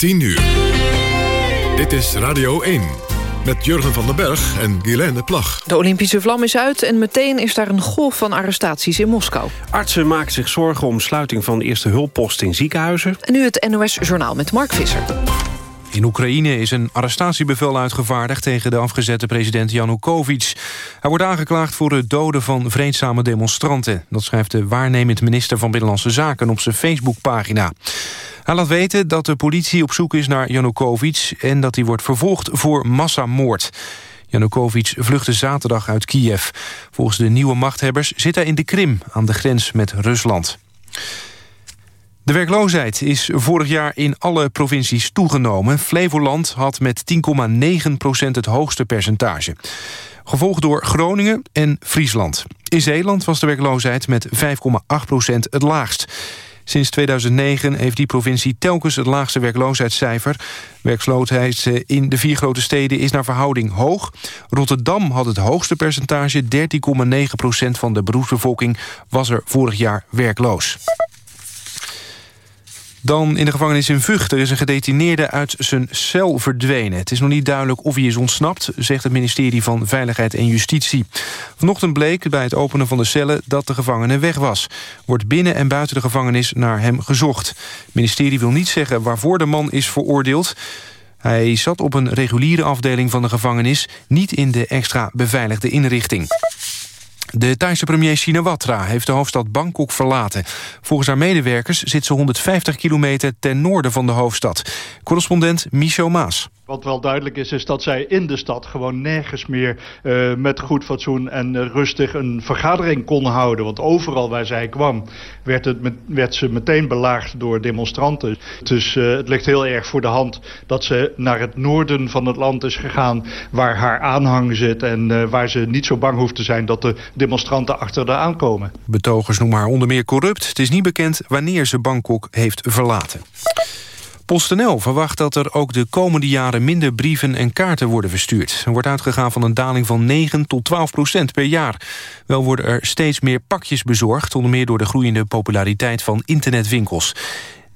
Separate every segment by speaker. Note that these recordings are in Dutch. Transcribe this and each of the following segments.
Speaker 1: 10 uur. Dit is Radio 1. Met Jurgen van den Berg en Guilaine Plag.
Speaker 2: De Olympische vlam is uit en meteen is daar een golf van arrestaties in Moskou.
Speaker 3: Artsen maken zich zorgen om sluiting van eerste hulpposten in ziekenhuizen.
Speaker 2: En nu het NOS Journaal met Mark Visser.
Speaker 4: In Oekraïne is een arrestatiebevel uitgevaardigd tegen de afgezette president Janukovic. Hij wordt aangeklaagd voor het doden van vreedzame demonstranten. Dat schrijft de waarnemend minister van Binnenlandse Zaken op zijn Facebookpagina. Hij laat weten dat de politie op zoek is naar Janukovic... en dat hij wordt vervolgd voor massamoord. Janukovic vluchtte zaterdag uit Kiev. Volgens de nieuwe machthebbers zit hij in de Krim... aan de grens met Rusland. De werkloosheid is vorig jaar in alle provincies toegenomen. Flevoland had met 10,9% het hoogste percentage. Gevolgd door Groningen en Friesland. In Zeeland was de werkloosheid met 5,8% het laagst. Sinds 2009 heeft die provincie telkens het laagste werkloosheidscijfer. Werkloosheid in de vier grote steden is naar verhouding hoog. Rotterdam had het hoogste percentage. 13,9% van de beroepsbevolking was er vorig jaar werkloos. Dan in de gevangenis in Vught. Er is een gedetineerde uit zijn cel verdwenen. Het is nog niet duidelijk of hij is ontsnapt... zegt het ministerie van Veiligheid en Justitie. Vanochtend bleek bij het openen van de cellen dat de gevangene weg was. Wordt binnen en buiten de gevangenis naar hem gezocht. Het ministerie wil niet zeggen waarvoor de man is veroordeeld... Hij zat op een reguliere afdeling van de gevangenis... niet in de extra beveiligde inrichting. De Thaise premier Shinawatra heeft de hoofdstad Bangkok verlaten. Volgens haar medewerkers zit ze 150 kilometer ten noorden van de hoofdstad. Correspondent Micho Maas.
Speaker 5: Wat wel duidelijk is, is dat zij in de stad gewoon nergens meer uh, met goed fatsoen en uh, rustig een vergadering kon houden. Want overal waar zij kwam, werd, het met, werd ze meteen belaagd door demonstranten. Dus uh, het ligt heel erg voor de hand dat ze naar het noorden van het land is gegaan, waar haar aanhang zit en waar ze niet zo bang hoeft te zijn dat de demonstranten achter haar aankomen.
Speaker 4: Betogers noemen haar onder meer corrupt. Het is niet bekend wanneer ze Bangkok heeft verlaten. PostNL verwacht dat er ook de komende jaren minder brieven en kaarten worden verstuurd. Er wordt uitgegaan van een daling van 9 tot 12 procent per jaar. Wel worden er steeds meer pakjes bezorgd, onder meer door de groeiende populariteit van internetwinkels.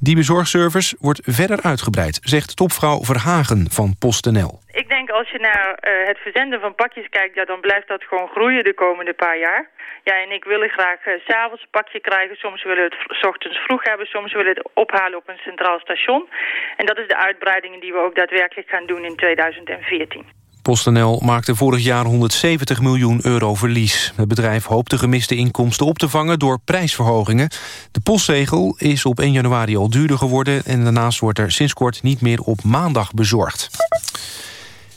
Speaker 4: Die bezorgservice wordt verder uitgebreid, zegt topvrouw Verhagen van PostNL.
Speaker 6: Ik denk als je naar uh, het verzenden van pakjes kijkt, ja, dan blijft dat gewoon groeien de komende paar jaar. Ja, en ik wil graag uh, s'avonds een pakje krijgen. Soms willen we het s ochtends vroeg hebben. Soms willen we het ophalen op een centraal station. En dat is de uitbreiding die we ook daadwerkelijk gaan doen in 2014.
Speaker 4: PostNL maakte vorig jaar 170 miljoen euro verlies. Het bedrijf hoopt de gemiste inkomsten op te vangen door prijsverhogingen. De postzegel is op 1 januari al duurder geworden... en daarnaast wordt er sinds kort niet meer op maandag bezorgd.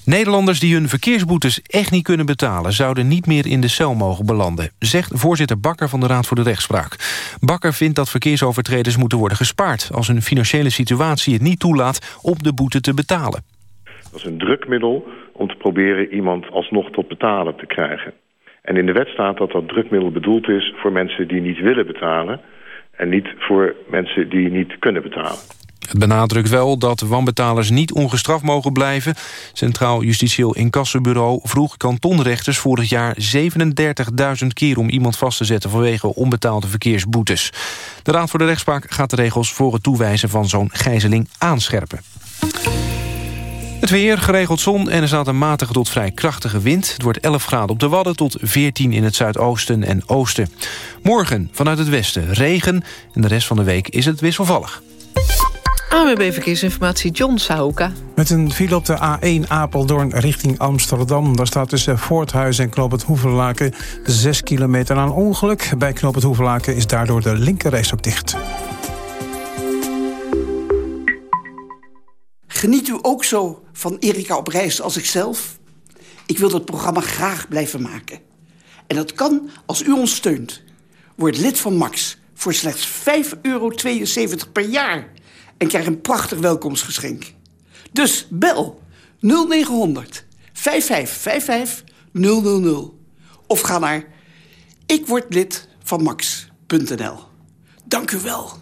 Speaker 4: Nederlanders die hun verkeersboetes echt niet kunnen betalen... zouden niet meer in de cel mogen belanden... zegt voorzitter Bakker van de Raad voor de Rechtspraak. Bakker vindt dat verkeersovertreders moeten worden gespaard... als hun financiële situatie het niet toelaat om de boete te betalen.
Speaker 7: Dat is een drukmiddel om te proberen iemand alsnog tot betalen te krijgen. En in de wet staat dat dat drukmiddel bedoeld is voor mensen die niet willen betalen... en niet voor mensen die niet kunnen betalen.
Speaker 4: Het benadrukt wel dat wanbetalers niet ongestraft mogen blijven. Centraal Justitieel Incassobureau vroeg kantonrechters vorig jaar 37.000 keer om iemand vast te zetten vanwege onbetaalde verkeersboetes. De Raad voor de Rechtspraak gaat de regels voor het toewijzen van zo'n gijzeling aanscherpen. Het weer, geregeld zon en er staat een matige tot vrij krachtige wind. Het wordt 11 graden op de Wadden tot 14 in het zuidoosten en oosten. Morgen vanuit het westen regen en de rest van de week is het wisselvallig.
Speaker 2: AWB Verkeersinformatie, John Sahoka.
Speaker 8: Met een file op de A1 Apeldoorn richting Amsterdam. Daar staat tussen Voorthuis en Knoop het Hoevenlaken 6 kilometer aan ongeluk. Bij Knoop het Hoevenlaken is daardoor de linkerreis ook dicht.
Speaker 9: Geniet u ook zo van Erika op reis als ikzelf? Ik wil dat programma graag blijven maken. En dat kan als u ons steunt. Word lid van Max voor slechts 5,72 euro per jaar en krijg een prachtig welkomstgeschenk. Dus bel 0900 5555 000 of ga naar ikwordlid van Max.nl. Dank u wel.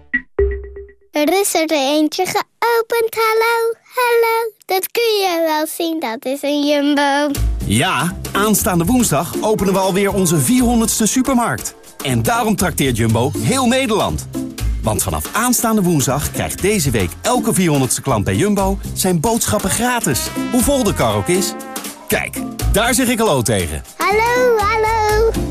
Speaker 10: Er is er eentje geopend, hallo, hallo. Dat kun je wel zien, dat is een jumbo.
Speaker 11: Ja, aanstaande woensdag openen we alweer onze 400ste supermarkt. En daarom trakteert Jumbo heel Nederland. Want vanaf aanstaande woensdag krijgt deze week elke 400ste klant bij Jumbo... zijn boodschappen gratis, hoe vol de kar ook is. Kijk, daar zeg ik hallo tegen.
Speaker 10: Hallo, hallo.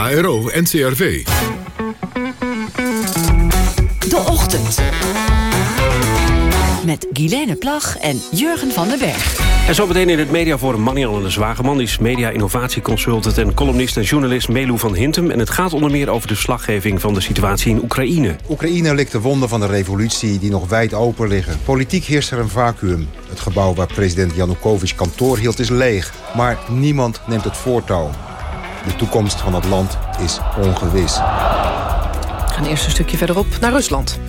Speaker 1: KRO NCRV.
Speaker 12: De Ochtend. Met Guilaine Plag en Jurgen van den Berg.
Speaker 3: En zometeen in het mediaforum Marianne de Zwageman... die is media-innovatieconsultant en columnist en journalist Melu van Hintem. En het gaat onder meer over de slaggeving van de situatie in Oekraïne.
Speaker 13: Oekraïne ligt de wonden van de revolutie die nog wijd open liggen. Politiek heerst er een vacuüm. Het gebouw waar president Janukovic kantoor hield is leeg. Maar niemand neemt het voortouw. De toekomst van het land is ongewis.
Speaker 2: We gaan eerst een stukje verderop naar Rusland.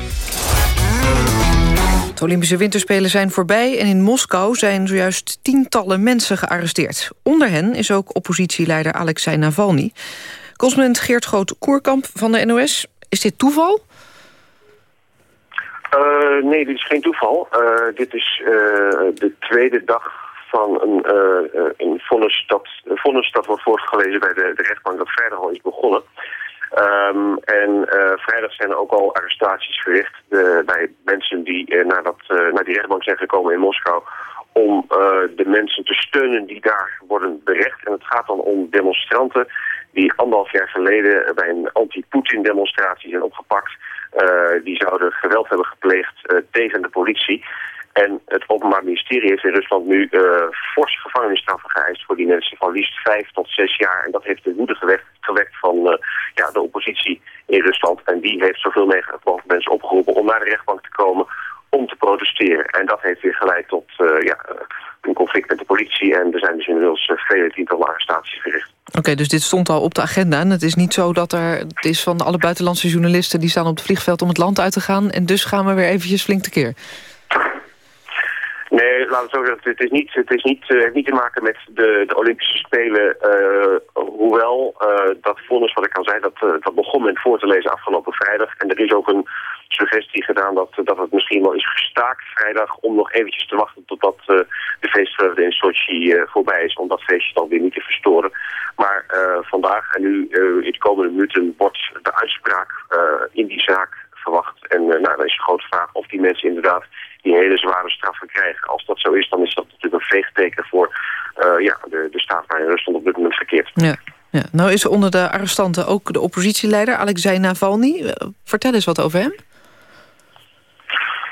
Speaker 2: De Olympische Winterspelen zijn voorbij en in Moskou zijn zojuist tientallen mensen gearresteerd. Onder hen is ook oppositieleider Alexei Navalny. Correspondent Geert Groot-Koerkamp van de NOS. Is dit toeval?
Speaker 14: Uh, nee, dit is geen toeval. Uh, dit is uh, de tweede dag van een, een vonnis, dat, een vonnis dat wordt voortgelezen bij de, de rechtbank dat vrijdag al is begonnen. Um, en uh, vrijdag zijn er ook al arrestaties verricht bij mensen die naar, dat, naar die rechtbank zijn gekomen in Moskou om de mensen te steunen die daar worden berecht. En het gaat dan om demonstranten die anderhalf jaar geleden bij een anti-Poetin demonstratie zijn opgepakt. die zouden geweld hebben gepleegd tegen de politie. En het Openbaar Ministerie heeft in Rusland nu uh, forse gevangenisstraffen geëist voor die mensen van liefst vijf tot zes jaar. En dat heeft de woede gewekt, gewekt van uh, ja, de oppositie in Rusland. En die heeft zoveel mogelijk mensen opgeroepen om naar de rechtbank te komen om te protesteren. En dat heeft weer geleid tot uh, ja, een conflict met de politie. En er zijn dus inmiddels vele tientallen arrestaties verricht.
Speaker 2: Oké, dus dit stond al op de agenda. En het is niet zo dat er het is van alle buitenlandse journalisten... die staan op het vliegveld om het land uit te gaan... en dus gaan we weer eventjes flink tekeer.
Speaker 14: Nee, laten we zo zeggen, het is niet, het is niet, uh, niet te maken met de, de Olympische Spelen. Uh, hoewel uh, dat vonnis wat ik al zei, dat, dat begon men voor te lezen afgelopen vrijdag. En er is ook een suggestie gedaan dat, dat het misschien wel is gestaakt vrijdag... om nog eventjes te wachten totdat de feestvreugde in Sochi voorbij is... om dat feestje dan weer niet te verstoren. Maar vandaag en nu in de komende minuten wordt de uitspraak in die zaak verwacht. En nou, dan is de grote vraag of die mensen inderdaad die hele zware straffen krijgen. Als dat zo is, dan is dat natuurlijk een veegteken voor uh, ja, de, de staat waarin Rusland op dit moment verkeert.
Speaker 2: Ja. Ja. Nou is onder de arrestanten ook de oppositieleider Alexei Navalny. Vertel eens wat over hem.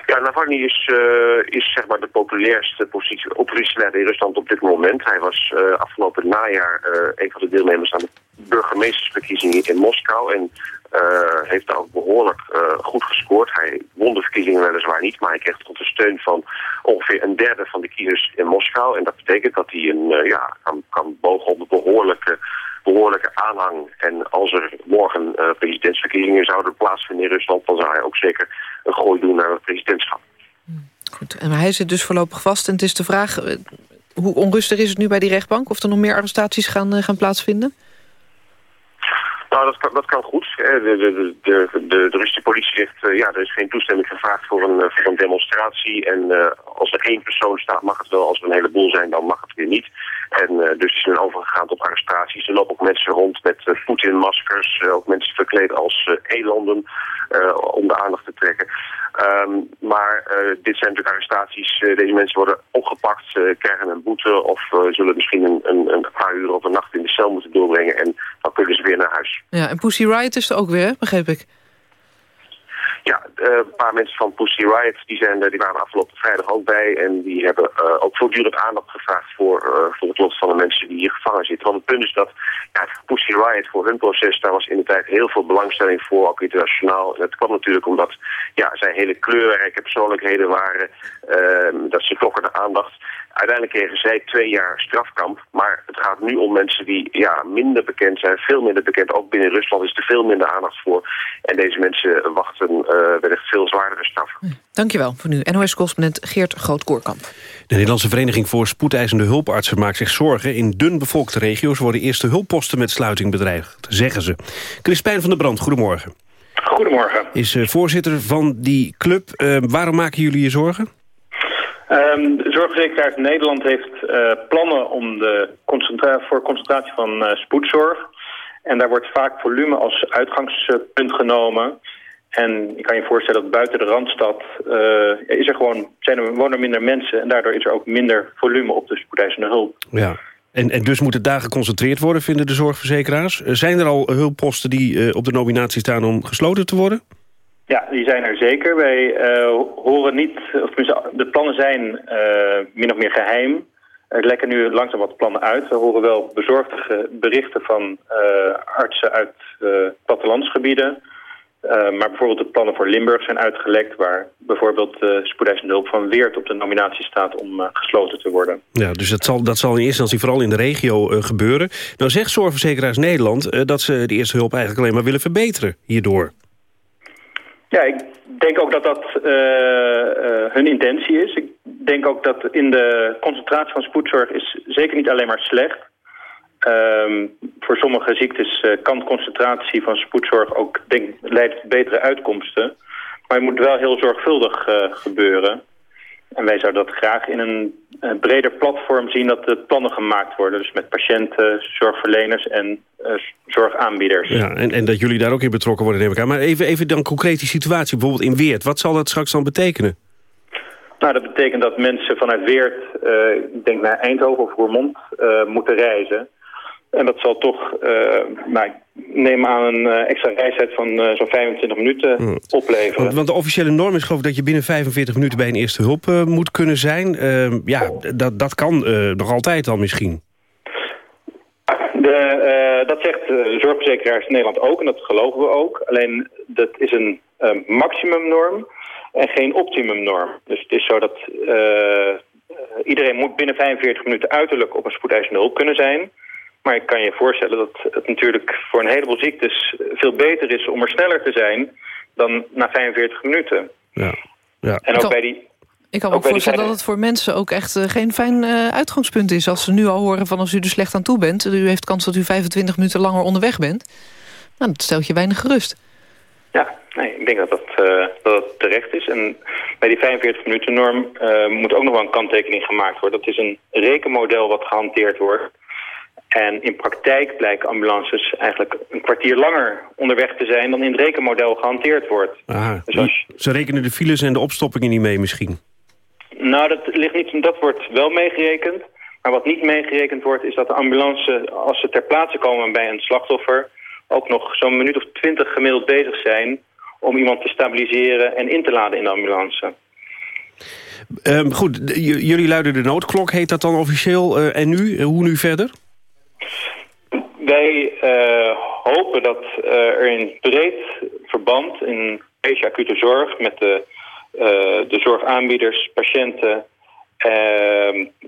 Speaker 14: Ja, Navalny is, uh, is zeg maar de populairste oppositieleider in Rusland op dit moment. Hij was uh, afgelopen najaar uh, een van de deelnemers aan de burgemeestersverkiezingen in Moskou. En uh, heeft daar ook behoorlijk uh, goed gescoord. Hij won de verkiezingen weliswaar niet, maar hij kreeg tot de steun van ongeveer een derde van de kiezers in Moskou. En dat betekent dat hij een, uh, ja, kan, kan bogen op een behoorlijke, behoorlijke aanhang. En als er morgen presidentsverkiezingen zouden plaatsvinden in Rusland, dan zou hij ook zeker een gooi doen naar het presidentschap.
Speaker 2: Goed, en hij zit dus voorlopig vast. En het is de vraag, hoe onrustig is het nu bij die rechtbank? Of er nog meer arrestaties gaan, gaan plaatsvinden?
Speaker 14: Nou, dat kan, dat kan goed. De, de, de, de, de Russische politie zegt, uh, ja, er is geen toestemming gevraagd voor een, voor een demonstratie. En als er één persoon staat, mag het wel. Als er een heleboel zijn, dan mag het weer niet. En dus is men overgegaan tot arrestaties. Er lopen ook mensen rond met uh, Poetin-maskers. ook mensen verkleed als elanden om de aandacht te trekken. Um, maar dit zijn natuurlijk arrestaties. deze mensen worden opgepakt, krijgen een boete of zullen misschien een, een, een, paar uur of een nacht in de cel moeten doorbrengen. En dan kunnen ze weer naar huis.
Speaker 2: Ja, en Pussy Riot is er ook weer, begreep ik.
Speaker 14: Ja, eh, een paar mensen van Pussy Riot die, zijn, die waren afgelopen vrijdag ook bij. En die hebben uh, ook voortdurend aandacht gevraagd voor, voor het lot van de mensen die hier gevangen zitten. Want het punt is dat ja, Pussy Riot voor hun proces, daar was in de tijd heel veel belangstelling voor, ook internationaal. En dat kwam natuurlijk omdat ja, zij hele kleurrijke persoonlijkheden waren. Ehm, dat ze trokken de aandacht. Uiteindelijk kregen zij twee jaar strafkamp. Maar het gaat nu om mensen die ja, minder bekend zijn, veel minder bekend. Ook binnen Rusland is er veel minder aandacht voor. En deze mensen wachten uh, wellicht veel zwaardere straffen.
Speaker 2: Dankjewel voor nu. NOS-correspondent Geert Groot-Koorkamp.
Speaker 3: De Nederlandse Vereniging voor Spoedeisende Hulpartsen maakt zich zorgen. In dun bevolkte regio's worden eerste hulpposten met sluiting bedreigd, zeggen ze. Crispijn van der Brand, goedemorgen.
Speaker 15: Goedemorgen.
Speaker 3: Is uh, voorzitter van die club. Uh, waarom maken jullie je zorgen?
Speaker 15: Um, de Zorgverzekeraars Nederland heeft uh, plannen om de concentra voor concentratie van uh, spoedzorg. En daar wordt vaak volume als uitgangspunt genomen. En je kan je voorstellen dat buiten de Randstad uh, is er gewoon, zijn er, wonen er minder mensen... en daardoor is er ook minder volume op de spoedeisende hulp.
Speaker 3: Ja. En, en dus moet het daar geconcentreerd worden, vinden de zorgverzekeraars. Zijn er al hulpposten die op de nominatie staan om gesloten te worden?
Speaker 15: Ja, die zijn er zeker. Wij uh, horen niet, of de plannen zijn uh, min of meer geheim. Er lekken nu langzaam wat plannen uit. We horen wel bezorgde berichten van uh, artsen uit plattelandsgebieden. maar bijvoorbeeld de plannen voor Limburg zijn uitgelekt... waar bijvoorbeeld de spoedeisende hulp van Weert op de nominatie staat om gesloten te worden.
Speaker 3: Ja, dus dat zal, dat zal in eerste instantie vooral in de regio gebeuren. Nou zegt Zorgverzekeraars Nederland dat ze de eerste hulp eigenlijk alleen maar willen verbeteren hierdoor.
Speaker 15: Ja, ik denk ook dat dat uh, uh, hun intentie is. Ik denk ook dat in de concentratie van spoedzorg is zeker niet alleen maar slecht. Um, voor sommige ziektes uh, kan concentratie van spoedzorg ook leiden tot betere uitkomsten. Maar het moet wel heel zorgvuldig gebeuren. En wij zouden dat graag in een uh, breder platform zien dat de plannen gemaakt worden. Dus met patiënten, zorgverleners en uh, zorgaanbieders.
Speaker 3: Ja, en, en dat jullie daar ook in betrokken worden, neem ik aan. Maar even, even dan concreet die situatie, bijvoorbeeld in Weert. Wat zal dat straks dan betekenen?
Speaker 15: Nou, dat betekent dat mensen vanuit Weert, uh, ik denk naar Eindhoven of Roermond, moeten reizen. En dat zal toch, uh, nou, ik neem aan een uh, extra reistijd van uh, zo'n 25 minuten hmm. opleveren.
Speaker 3: Want, want, de officiële norm is geloof ik dat je binnen 45 minuten bij een eerste hulp moet kunnen zijn. Ehm, ja, dat, dat kan nog altijd al misschien.
Speaker 15: De, dat zegt de zorgverzekeraars in Nederland ook en dat geloven we ook. Alleen dat is een maximumnorm en geen optimumnorm. Dus het is zo dat iedereen moet binnen 45 minuten uiterlijk op een spoedeisende hulp kunnen zijn... Maar ik kan je voorstellen dat het natuurlijk voor een heleboel ziektes veel beter is om er sneller te zijn dan na 45 minuten.
Speaker 3: Ja. ja.
Speaker 15: En ook bij die...
Speaker 2: Ik kan me ook voorstellen dat het voor mensen ook echt uh, geen fijn uh, uitgangspunt is. Als ze nu al horen van als u er slecht aan toe bent... u heeft kans dat u 25 minuten langer onderweg bent. Nou, dat stelt je weinig gerust.
Speaker 15: Ja, nee, ik denk dat dat, uh, dat het terecht is. En bij die 45 minuten norm moet ook nog wel een kanttekening gemaakt worden. Dat is een rekenmodel wat gehanteerd wordt en in praktijk blijken ambulances eigenlijk een kwartier langer onderweg te zijn... dan in het rekenmodel gehanteerd wordt.
Speaker 3: Aha, dus Ze rekenen de files en de opstoppingen niet mee misschien?
Speaker 15: Nou, dat, ligt niet, dat wordt wel meegerekend. Maar wat niet meegerekend wordt is dat de ambulance, als ze ter plaatse komen bij een slachtoffer... ook nog zo'n minuut of twintig gemiddeld bezig zijn... om iemand te stabiliseren en in te laden in de ambulance.
Speaker 3: Um, goed, jullie luiden de noodklok, heet dat dan officieel. Uh, en nu? hoe nu verder?
Speaker 15: Wij uh, hopen dat uh, er in breed verband in deze acute zorg met de, uh, de zorgaanbieders, patiënten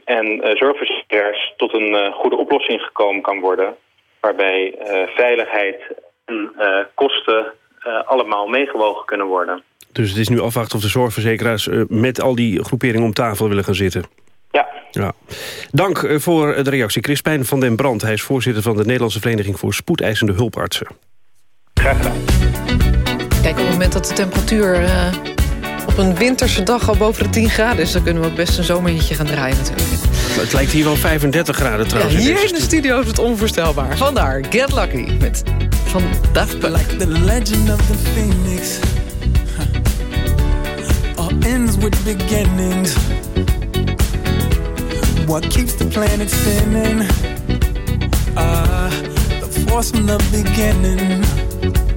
Speaker 15: en zorgverzekeraars tot een goede oplossing gekomen kan worden. Waarbij veiligheid en kosten allemaal meegewogen kunnen worden.
Speaker 3: Dus het is nu afwachten of de zorgverzekeraars met al die groeperingen om tafel willen gaan zitten?
Speaker 15: Ja.
Speaker 3: ja. Dank eh, voor de reactie. Crispijn van den Brand. Hij is voorzitter van de Nederlandse Vereniging voor Spoedeisende Hulpartsen.
Speaker 15: Graag gedaan.
Speaker 2: Kijk, op het moment dat de temperatuur uh, op een winterse dag al boven de 10 graden is... dan kunnen we ook best een zomerhitje gaan draaien natuurlijk.
Speaker 3: Het lijkt hier wel 35 graden trouwens.
Speaker 2: Ja, hier in de studio is het onvoorstelbaar. Vandaar Get Lucky met van Daft Punk. Like the legend of the phoenix. Huh.
Speaker 16: ends with beginnings. What keeps the planet spinning? Ah, the force from the beginning.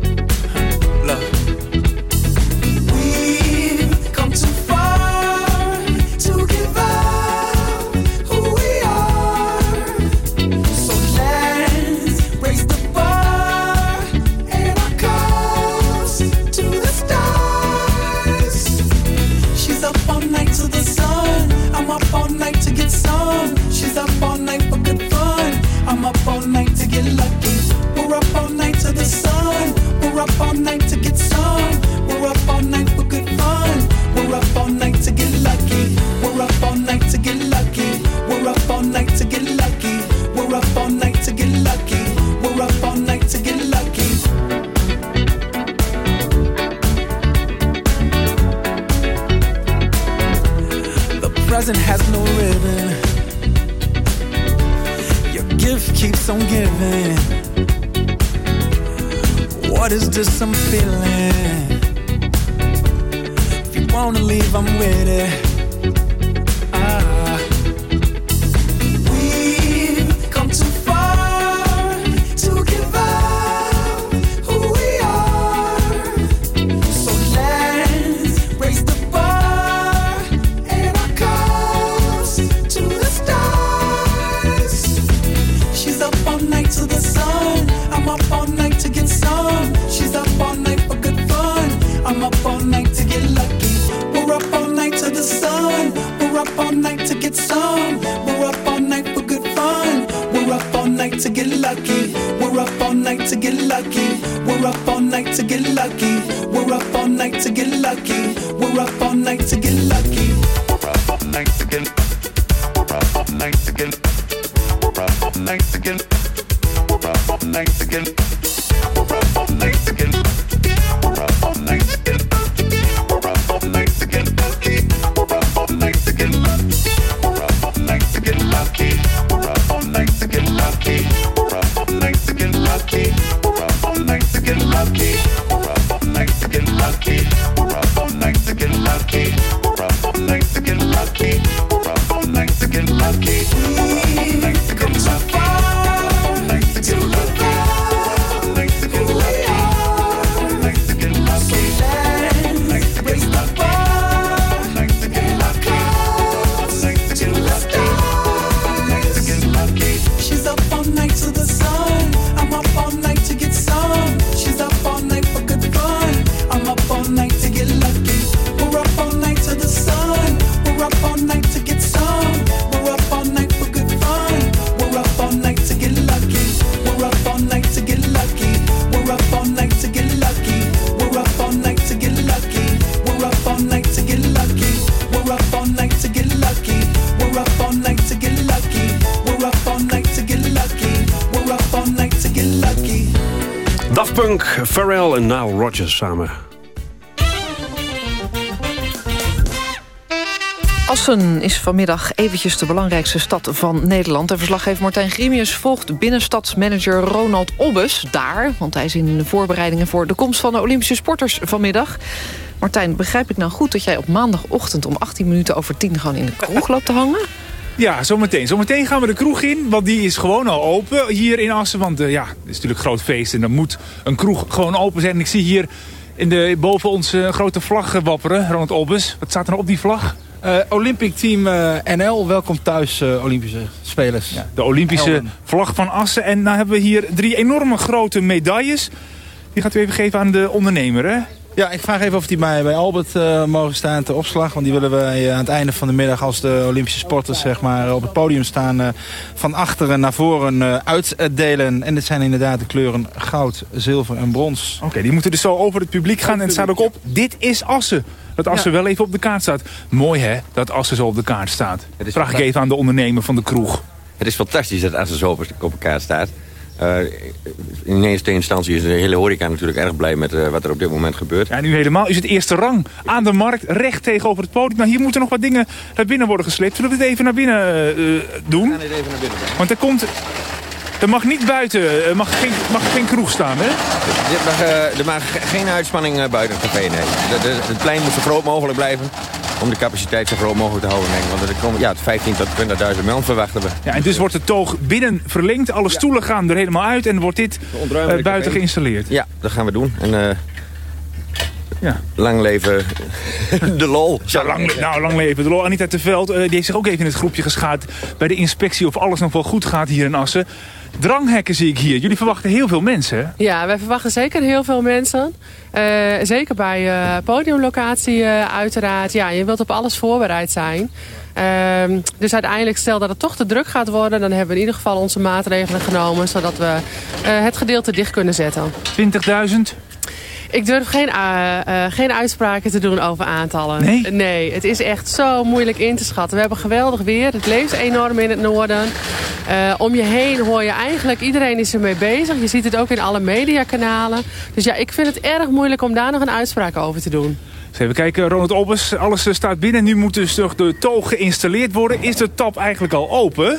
Speaker 16: nights again. Nights again.
Speaker 3: Nights again. Pharrell en Nile Rodgers samen.
Speaker 2: Assen is vanmiddag eventjes de belangrijkste stad van Nederland. En verslaggever Martijn Grimius volgt binnenstadsmanager Ronald Obbes daar. Want hij is in de voorbereidingen voor de komst van de Olympische sporters vanmiddag. Martijn, begrijp ik nou goed dat jij op maandagochtend om 18 minuten over 10 gewoon in de kroeg loopt te hangen?
Speaker 17: Ja, zometeen. Zometeen gaan we de kroeg in, want die is gewoon al open hier in Assen. Want eh, ja, het is natuurlijk een groot feest en dan moet een kroeg gewoon open zijn. En ik zie hier in de, boven ons een grote vlag eh, wapperen, Ronald Olbes. Wat staat er nou op die vlag?
Speaker 18: Uh, Olympic Team uh, NL, welkom thuis uh, Olympische spelers. Ja,
Speaker 17: de Olympische Helden. vlag van Assen. En nou hebben we hier drie enorme grote medailles. Die gaat u even geven aan de ondernemer, hè?
Speaker 18: Ja, ik vraag even of die bij, bij Albert uh, mogen staan ter opslag. Want die willen we aan het einde van de middag als de Olympische sporters zeg maar, op het podium staan... Uh, van achteren naar voren uh, uitdelen. En dit zijn inderdaad de kleuren goud, zilver en brons.
Speaker 17: Oké, okay, die moeten dus zo over het publiek gaan. En het staat ook op, dit is Assen. Dat Assen ja. wel even op de kaart staat. Mooi hè, dat Assen zo op de kaart staat. Vraag ik even aan de ondernemer van de kroeg.
Speaker 19: Het is fantastisch dat Assen zo op de kaart staat. Uh, in eerste instantie is de hele horeca natuurlijk erg blij met uh, wat er op dit moment gebeurt.
Speaker 17: Ja, nu helemaal is het eerste rang aan de markt, recht tegenover het podium. Nou, hier moeten nog wat dingen naar binnen worden gesleept. Zullen we dit even naar binnen uh, doen?
Speaker 19: We gaan dit even naar binnen brengen.
Speaker 17: Want er komt... Er mag niet buiten, er mag geen, mag geen kroeg staan, hè?
Speaker 19: Dit mag, er mag geen uitspanning buiten het café, nee. Het plein moet zo groot mogelijk blijven. Om de capaciteit zo groot mogelijk te houden. Denk ik. Want er komen ja, 15 tot 20.000 man verwachten we.
Speaker 17: Ja, en dus wordt de toog binnen verlengd. Alle stoelen gaan er helemaal uit en wordt dit eh, buiten geïnstalleerd.
Speaker 19: Ja, dat gaan we doen. En eh,
Speaker 17: Ja.
Speaker 19: lang leven de lol.
Speaker 17: Ja, lang, nou, lang leven de lol. Anita Teveld eh, die heeft zich ook even in het groepje geschaard... bij de inspectie of alles nog wel goed gaat hier in Assen. Dranghekken zie ik hier. Jullie verwachten heel veel mensen?
Speaker 20: Ja, wij verwachten zeker heel veel mensen. Eh, zeker bij eh, podiumlocatie eh, uiteraard. Ja, je wilt op alles voorbereid zijn. Ehm, dus uiteindelijk, stel dat het toch te druk gaat worden... dan hebben we in ieder geval onze maatregelen genomen... zodat we het gedeelte dicht kunnen zetten.
Speaker 17: 20.000?
Speaker 20: Ik durf geen, geen uitspraken te doen over aantallen.
Speaker 17: Nee?
Speaker 20: Nee, het is echt zo moeilijk in te schatten. We hebben geweldig weer. Het leeft enorm in het noorden. Eh, om je heen hoor je eigenlijk... iedereen is ermee bezig. Je ziet het ook in alle mediakanalen. Dus ja, ik vind het erg moeilijk om daar nog een uitspraak over te doen.
Speaker 17: Dus even kijken, Ronald Obbes, alles eh, staat binnen. Nu moet dus toch de toog geïnstalleerd worden. Is de tap eigenlijk al open?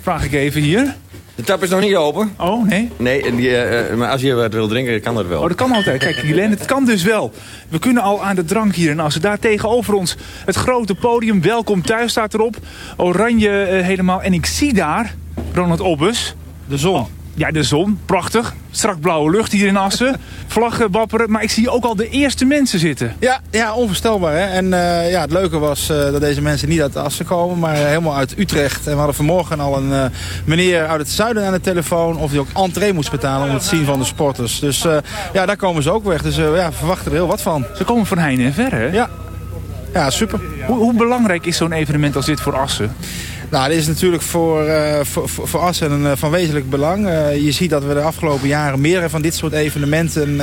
Speaker 17: Vraag ik even hier.
Speaker 19: De tap is nog niet open.
Speaker 17: Oh, nee?
Speaker 19: Nee, en die, eh, maar als je wat wil drinken, kan dat wel.
Speaker 17: Oh, dat kan altijd. Kijk, Helene, het kan dus wel. We kunnen al aan de drank hier en Assen. Daar tegenover ons het grote podium. Welkom thuis staat erop. Oranje helemaal. En ik zie daar, Ronald Obbes...
Speaker 18: De zon.
Speaker 17: ja, de zon. Prachtig. Strak blauwe lucht hier in Assen. Vlaggen wapperen. Maar ik zie ook al de eerste mensen zitten.
Speaker 18: Ja, ja onvoorstelbaar. Hè? En eh, ja, het leuke was eh, dat deze mensen niet uit Assen komen, maar helemaal uit Utrecht. En we hadden vanmorgen al een eh, meneer uit het zuiden aan de telefoon... of die ook entree moest betalen om het zien van de sporters. Dus eh, ja, daar komen ze ook weg. Dus eh, ja, we verwachten er heel wat van.
Speaker 17: Ze komen van heine en ver, hè?
Speaker 18: Ja. Ja, super.
Speaker 17: Hoe, hoe belangrijk is zo'n evenement als dit voor Assen?
Speaker 18: Nou, dit is natuurlijk voor, eh, voor, voor Assen een, eh, van wezenlijk belang. Eh, je ziet dat we de afgelopen jaren meer van dit soort evenementen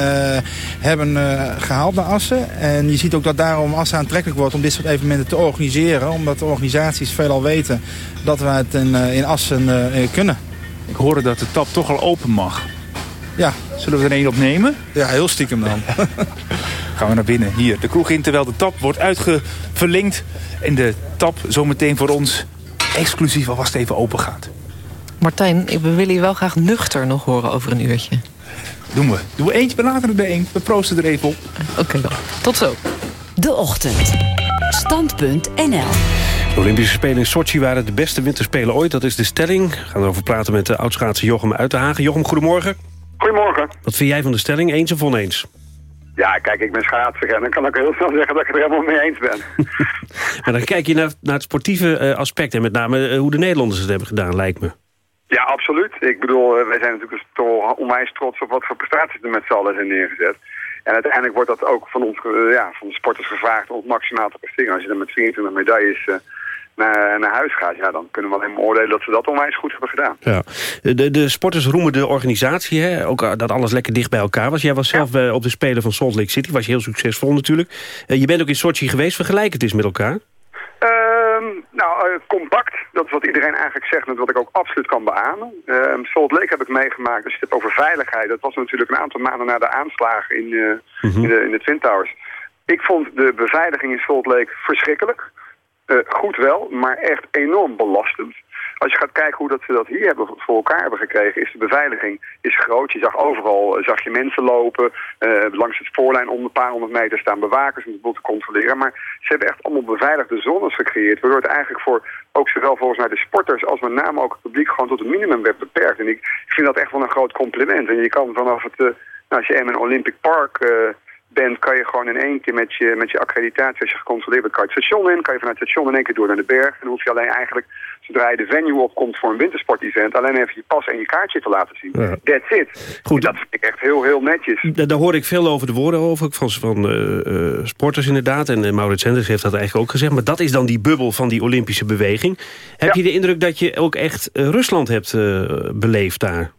Speaker 18: hebben eh, gehaald naar Assen. En je ziet ook dat daarom Assen aantrekkelijk wordt om dit soort evenementen te organiseren. Omdat de organisaties veelal weten dat we het in, in Assen kunnen.
Speaker 17: Ik hoorde dat de tap toch al open mag.
Speaker 18: Ja.
Speaker 17: Zullen we er een opnemen?
Speaker 18: Ja, heel stiekem dan.
Speaker 17: Gaan we naar binnen, hier. De kroeg in, terwijl de tap wordt uitgeverlengd. En de tap zometeen voor ons exclusief alvast even open gaat.
Speaker 2: Martijn, ik- we willen je wel graag nuchter nog horen over een uurtje.
Speaker 17: Doen we. Doen we eentje, we laten het bij één. We proosten er even op.
Speaker 2: Oké dan. Tot zo.
Speaker 12: De Ochtend. Stand.nl
Speaker 3: De Olympische Spelen in Sochi waren de beste winterspelen ooit. Dat is de stelling. We gaan erover praten met de oudschaatser Jochem Uitenhagen. Jochem, goedemorgen.
Speaker 21: Goedemorgen.
Speaker 3: Wat vind jij van de stelling? Eens of oneens?
Speaker 21: Ja, kijk, ik ben schaatser en dan kan ik heel snel zeggen dat ik het er helemaal mee eens ben.
Speaker 3: Maar dan kijk je naar, naar het sportieve eh, aspect... en met name eh, hoe de Nederlanders het hebben gedaan, lijkt me.
Speaker 21: Ja, absoluut. Ik bedoel, eh, wij zijn natuurlijk dus onwijs trots op wat voor prestaties er met z'n allen zijn neergezet. En uiteindelijk wordt dat ook van ons, ja, van de sporters gevraagd om het maximaal te presteren. Als je dan met 24 medailles naar, naar huis gaat, ja, dan kunnen we alleen maar oordelen dat ze dat onwijs goed hebben gedaan.
Speaker 3: Ja. De, de sporters roemen de organisatie, hè? ook dat alles lekker dicht bij elkaar was. Jij was zelf eh, op de Spelen van Salt Lake City, was je heel succesvol natuurlijk. Eh, je bent ook in Sochi geweest, vergelijk het eens met elkaar.
Speaker 21: Ehm, nou, eh, compact, dat is wat iedereen eigenlijk zegt en wat ik ook absoluut kan beamen. Ehm Salt Lake heb ik meegemaakt, als je het hebt over veiligheid. Dat was natuurlijk een aantal maanden na de aanslagen in, eh, in, de, in de Twin Towers. Ik vond de beveiliging in Salt Lake verschrikkelijk. Eh, goed wel, maar echt enorm belastend. Als je gaat kijken hoe dat ze dat hier hebben, voor elkaar hebben gekregen, is de beveiliging is groot. Je zag overal eh, zag je mensen lopen, eh, langs het voorlijn om een paar honderd meter staan bewakers om het te controleren. Maar ze hebben echt allemaal beveiligde zones gecreëerd, waardoor het eigenlijk voor ook zowel volgens mij de sporters als met name ook het publiek gewoon tot een minimum werd beperkt. En ik vind dat echt wel een groot compliment. En je kan vanaf het, nou, als je in een Olympic Park bent, kan je gewoon in één keer met je, met je accreditatie, als je gecontroleerd wordt, kan je het station in, kan je vanuit het station in één keer door naar de berg. En dan hoef je alleen eigenlijk, zodra je de venue opkomt voor een wintersport-event, alleen even je pas en je kaartje te laten zien.
Speaker 3: Ja.
Speaker 21: That's it.
Speaker 3: Goed.
Speaker 21: Dat vind ik echt heel, heel netjes.
Speaker 3: Da- Daar hoor ik veel over de woorden over, van, van eh, eh, sporters inderdaad. En uh, Maurits Hendricks heeft dat eigenlijk ook gezegd. Maar dat is dan die bubbel van die Olympische beweging. Heb je de indruk dat je ook echt Rusland hebt beleefd daar?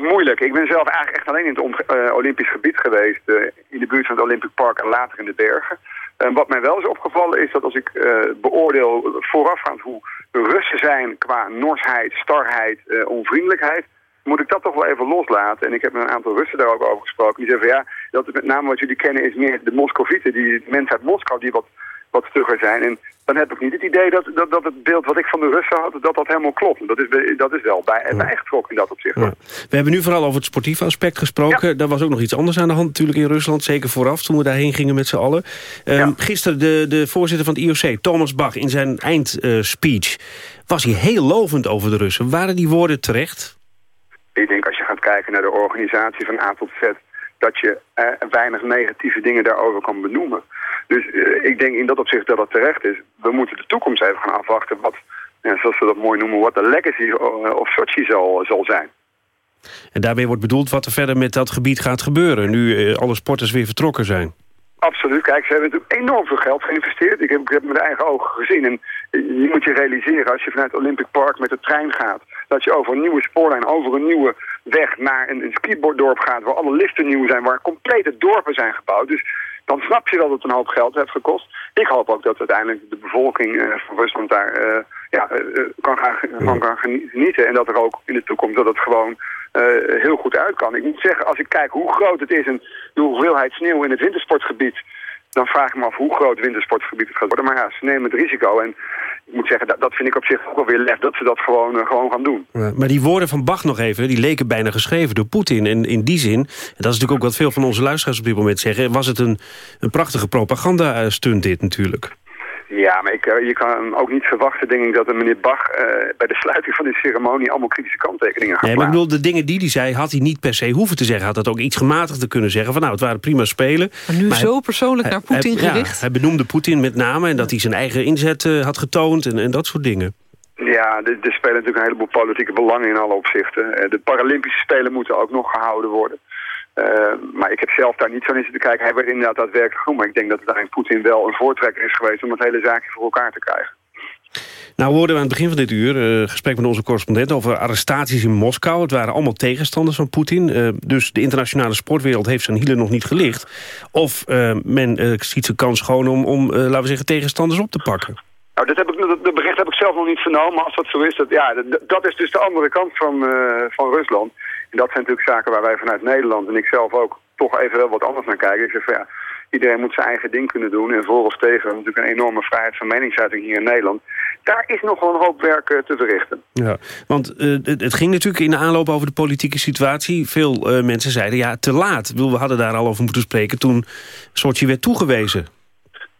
Speaker 21: Moeilijk. Ik ben zelf eigenlijk echt alleen in het eh, Olympisch gebied geweest. eh, in de buurt van het Olympic Park en later in de bergen. En wat mij wel is opgevallen is dat als ik eh, beoordeel voorafgaand hoe Russen zijn qua norsheid, starheid, onvriendelijkheid, moet ik dat toch wel even loslaten. En ik heb met een aantal Russen daar ook over gesproken. Die zeggen van ja, dat is met name wat jullie kennen is meer de Moscovieten, die mensen uit Moskou die wat wat stugger zijn. En dan heb ik niet het idee dat, dat, dat het beeld wat ik van de Russen had, dat dat helemaal klopt. Dat is, dat is wel bij, bijgetrokken in dat opzicht.
Speaker 3: Ja. We hebben nu vooral over het sportieve aspect gesproken. Daar was ook nog iets anders aan de hand natuurlijk in Rusland. Zeker vooraf, toen we daarheen gingen met z'n allen. Ehm, Gisteren de, de voorzitter van het IOC, Thomas Bach, in zijn eindspeech... was hij heel lovend over de Russen. Waren die woorden terecht?
Speaker 21: Ik denk als je gaat kijken naar de organisatie van A tot Z... dat je eh, weinig negatieve dingen daarover kan benoemen. Dus eh, ik denk in dat opzicht dat dat terecht is. We moeten de toekomst even gaan afwachten... wat, zoals we dat mooi noemen, wat de legacy eh, of Sochi zal, zal zijn.
Speaker 3: En daarmee wordt bedoeld wat er verder met dat gebied gaat gebeuren... nu eh, alle sporters weer vertrokken zijn.
Speaker 21: Absoluut. Kijk, ze hebben natuurlijk enorm veel geld geïnvesteerd. Ik heb, ik heb het met eigen ogen gezien. En je moet je realiseren, als je vanuit Olympic Park met de trein gaat... dat je over een nieuwe spoorlijn, over een nieuwe weg naar een, een gaat... waar alle liften nieuw zijn, waar complete dorpen zijn gebouwd. Dus dan snap je wel dat het een hoop geld heeft gekost. Ik hoop ook dat uiteindelijk de bevolking eh, van Rusland daar eh, ja, eh, eh, kan gaan, van kan geni- genieten. En dat er ook in de toekomst dat het gewoon heel goed uit kan. Ik moet zeggen, als ik kijk hoe groot het is en de hoeveelheid sneeuw in het wintersportgebied... dan vraag ik me af hoe groot wintersportgebied het gaat worden. Maar ja, ze nemen het risico. En ik moet zeggen, dat, dat vind ik op zich ook wel weer lef dat ze dat gewoon, eh, gewoon gaan doen.
Speaker 3: Maar die woorden van Bach nog even, die leken bijna geschreven door Poetin. En in die zin, en dat is natuurlijk ook wat veel van onze luisteraars op dit moment zeggen... was het een, een prachtige propaganda-stunt dit natuurlijk.
Speaker 21: Ja, maar ik, eh, je kan ook niet verwachten, denk ik, dat de meneer Bach eh, bij de sluiting van die ceremonie allemaal kritische kanttekeningen gaat
Speaker 3: Nee, maar ik bedoel, de dingen die hij zei, had hij niet per se hoeven te zeggen. Had dat ook iets gematigder kunnen zeggen. Van nou, het waren prima spelen.
Speaker 2: Maar nu zo persoonlijk
Speaker 3: hij-
Speaker 2: naar Poetin
Speaker 3: hij- ja,
Speaker 2: gericht.
Speaker 3: hij benoemde Poetin met name en dat hij zijn eigen inzet eh, had getoond en, en dat soort dingen.
Speaker 21: Ja, er, er spelen natuurlijk een heleboel politieke belangen in alle opzichten. Eh, de Paralympische Spelen moeten ook nog gehouden worden. Eh, maar ik heb zelf daar niet zo in zitten kijken. Hij werd inderdaad daadwerkelijk goed. Maar ik denk dat het daarin Poetin wel een voortrekker is geweest om het hele zaakje voor elkaar te krijgen.
Speaker 3: Nou hoorden we aan het begin van dit uur, eh, gesprek met onze correspondent... over arrestaties in Moskou. Het waren allemaal tegenstanders van Poetin. Eh, dus de internationale sportwereld heeft zijn hielen nog niet gelicht. Of men ziet zijn kans gewoon om, om laten we zeggen, tegenstanders op te pakken.
Speaker 21: Nou, dat, heb ik, dat, dat bericht heb ik zelf nog niet vernomen. Maar als dat zo is, dat, ja, dat, dat is dus de andere kant van, van Rusland. En dat zijn natuurlijk zaken waar wij vanuit Nederland en ik zelf ook toch even wel wat anders naar kijken. Ik zeg van ja, iedereen moet zijn eigen ding kunnen doen. En voor of tegen natuurlijk een enorme vrijheid van meningsuiting hier in Nederland. Daar is nog wel een hoop werk eh, te verrichten.
Speaker 3: Ja, want eh, het, ging natuurlijk in de aanloop over de politieke situatie. Veel eh, mensen zeiden, ja, te laat. We hadden daar al over moeten spreken toen Sochi werd toegewezen.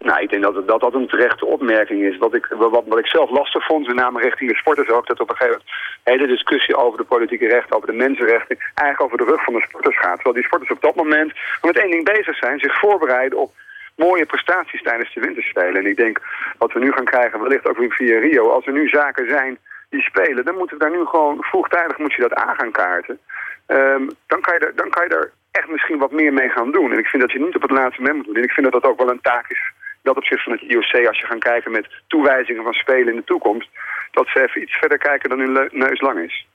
Speaker 21: Nou, ik denk dat dat, dat een terechte opmerking is. Wat ik, wat, ik zelf lastig vond, met name richting de sporters ook... dat op een gegeven moment de hele discussie over de politieke rechten... over de mensenrechten, eigenlijk over de rug van de sporters gaat. Terwijl die sporters op dat moment met één ding bezig zijn... zich voorbereiden op mooie prestaties tijdens de winterspelen. En ik denk wat we nu gaan krijgen, wellicht ook weer via Rio... als er nu zaken zijn die spelen... dan moeten we daar nu gewoon vroegtijdig moet je dat aan gaan kaarten. Ehm, dan, kan je er, dan kan je er echt misschien wat meer mee gaan doen. En ik vind dat je niet op het laatste moment moet doen. En ik vind dat dat ook wel een taak is dat opzicht van het IOC, als je gaat kijken met toewijzingen van spelen in de toekomst, dat ze even iets verder kijken dan hun neus lang is.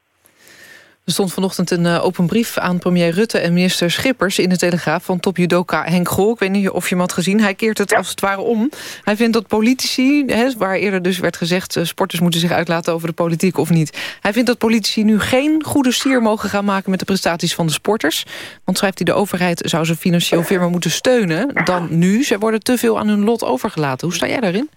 Speaker 2: Er stond vanochtend een eh, open brief aan premier Rutte en minister Schippers... in de Telegraaf van topjudoka Henk Gol. Ik weet niet of je hem had gezien. Hij keert het als het ware om. Hij vindt dat politici, hè, waar eerder dus werd gezegd... eh, sporters moeten zich uitlaten over de politiek of niet. Hij vindt dat politici nu geen goede sier mogen gaan maken... met de prestaties van de sporters. Want schrijft hij, de overheid zou ze financieel meer moeten steunen... dan nu. Ze worden te veel aan hun lot overgelaten. Hoe sta jij daarin?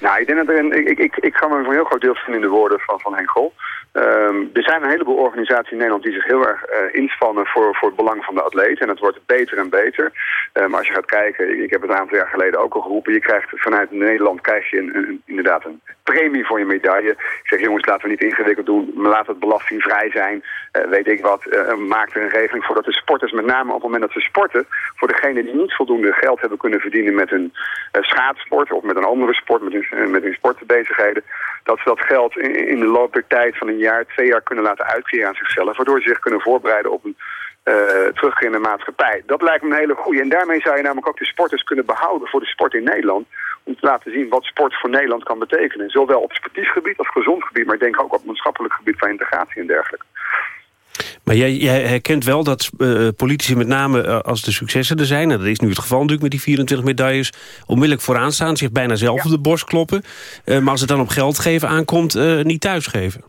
Speaker 21: Nou, ik denk dat er een, ik, ik, ik, ga me voor een heel groot deel vinden in de woorden van, van Henk Gol. Ehm, er zijn een heleboel organisaties in Nederland die zich heel erg eh, inspannen voor, voor het belang van de atleet. En dat wordt beter en beter. Maar als je gaat kijken, ik, heb het een aantal jaar geleden ook al geroepen. Je krijgt vanuit Nederland krijg je een, een- inderdaad een premie voor je medaille. Ik zeg jongens, laten we niet ingewikkeld doen. Laat het belastingvrij zijn. Eh, weet ik wat. Eh, maak er een regeling voor dat de sporters, met name op het moment dat ze sporten, voor degenen die niet voldoende geld hebben kunnen verdienen met hun schaatsport of met een andere sport, met hun, eh, met hun sportbezigheden, dat ze dat geld in, de loop der tijd van een jaar, twee jaar kunnen laten uitkeren aan zichzelf, waardoor ze zich kunnen voorbereiden op een terugkeer in de maatschappij. Dat lijkt me een hele goede. En daarmee zou je namelijk ook de sporters kunnen behouden voor de sport in Nederland. Om te laten zien wat sport voor Nederland kan betekenen. Zowel op sportief gebied als gezond gebied, maar denk ook op maatschappelijk gebied van integratie en dergelijke.
Speaker 3: Maar jij, jij herkent wel dat eh, politici met name eh, als de successen er zijn... en dat is nu het geval natuurlijk met die 24 medailles... onmiddellijk vooraan staan, zich bijna zelf op de borst kloppen. Eh, maar als het dan op geld geven aankomt, niet thuisgeven.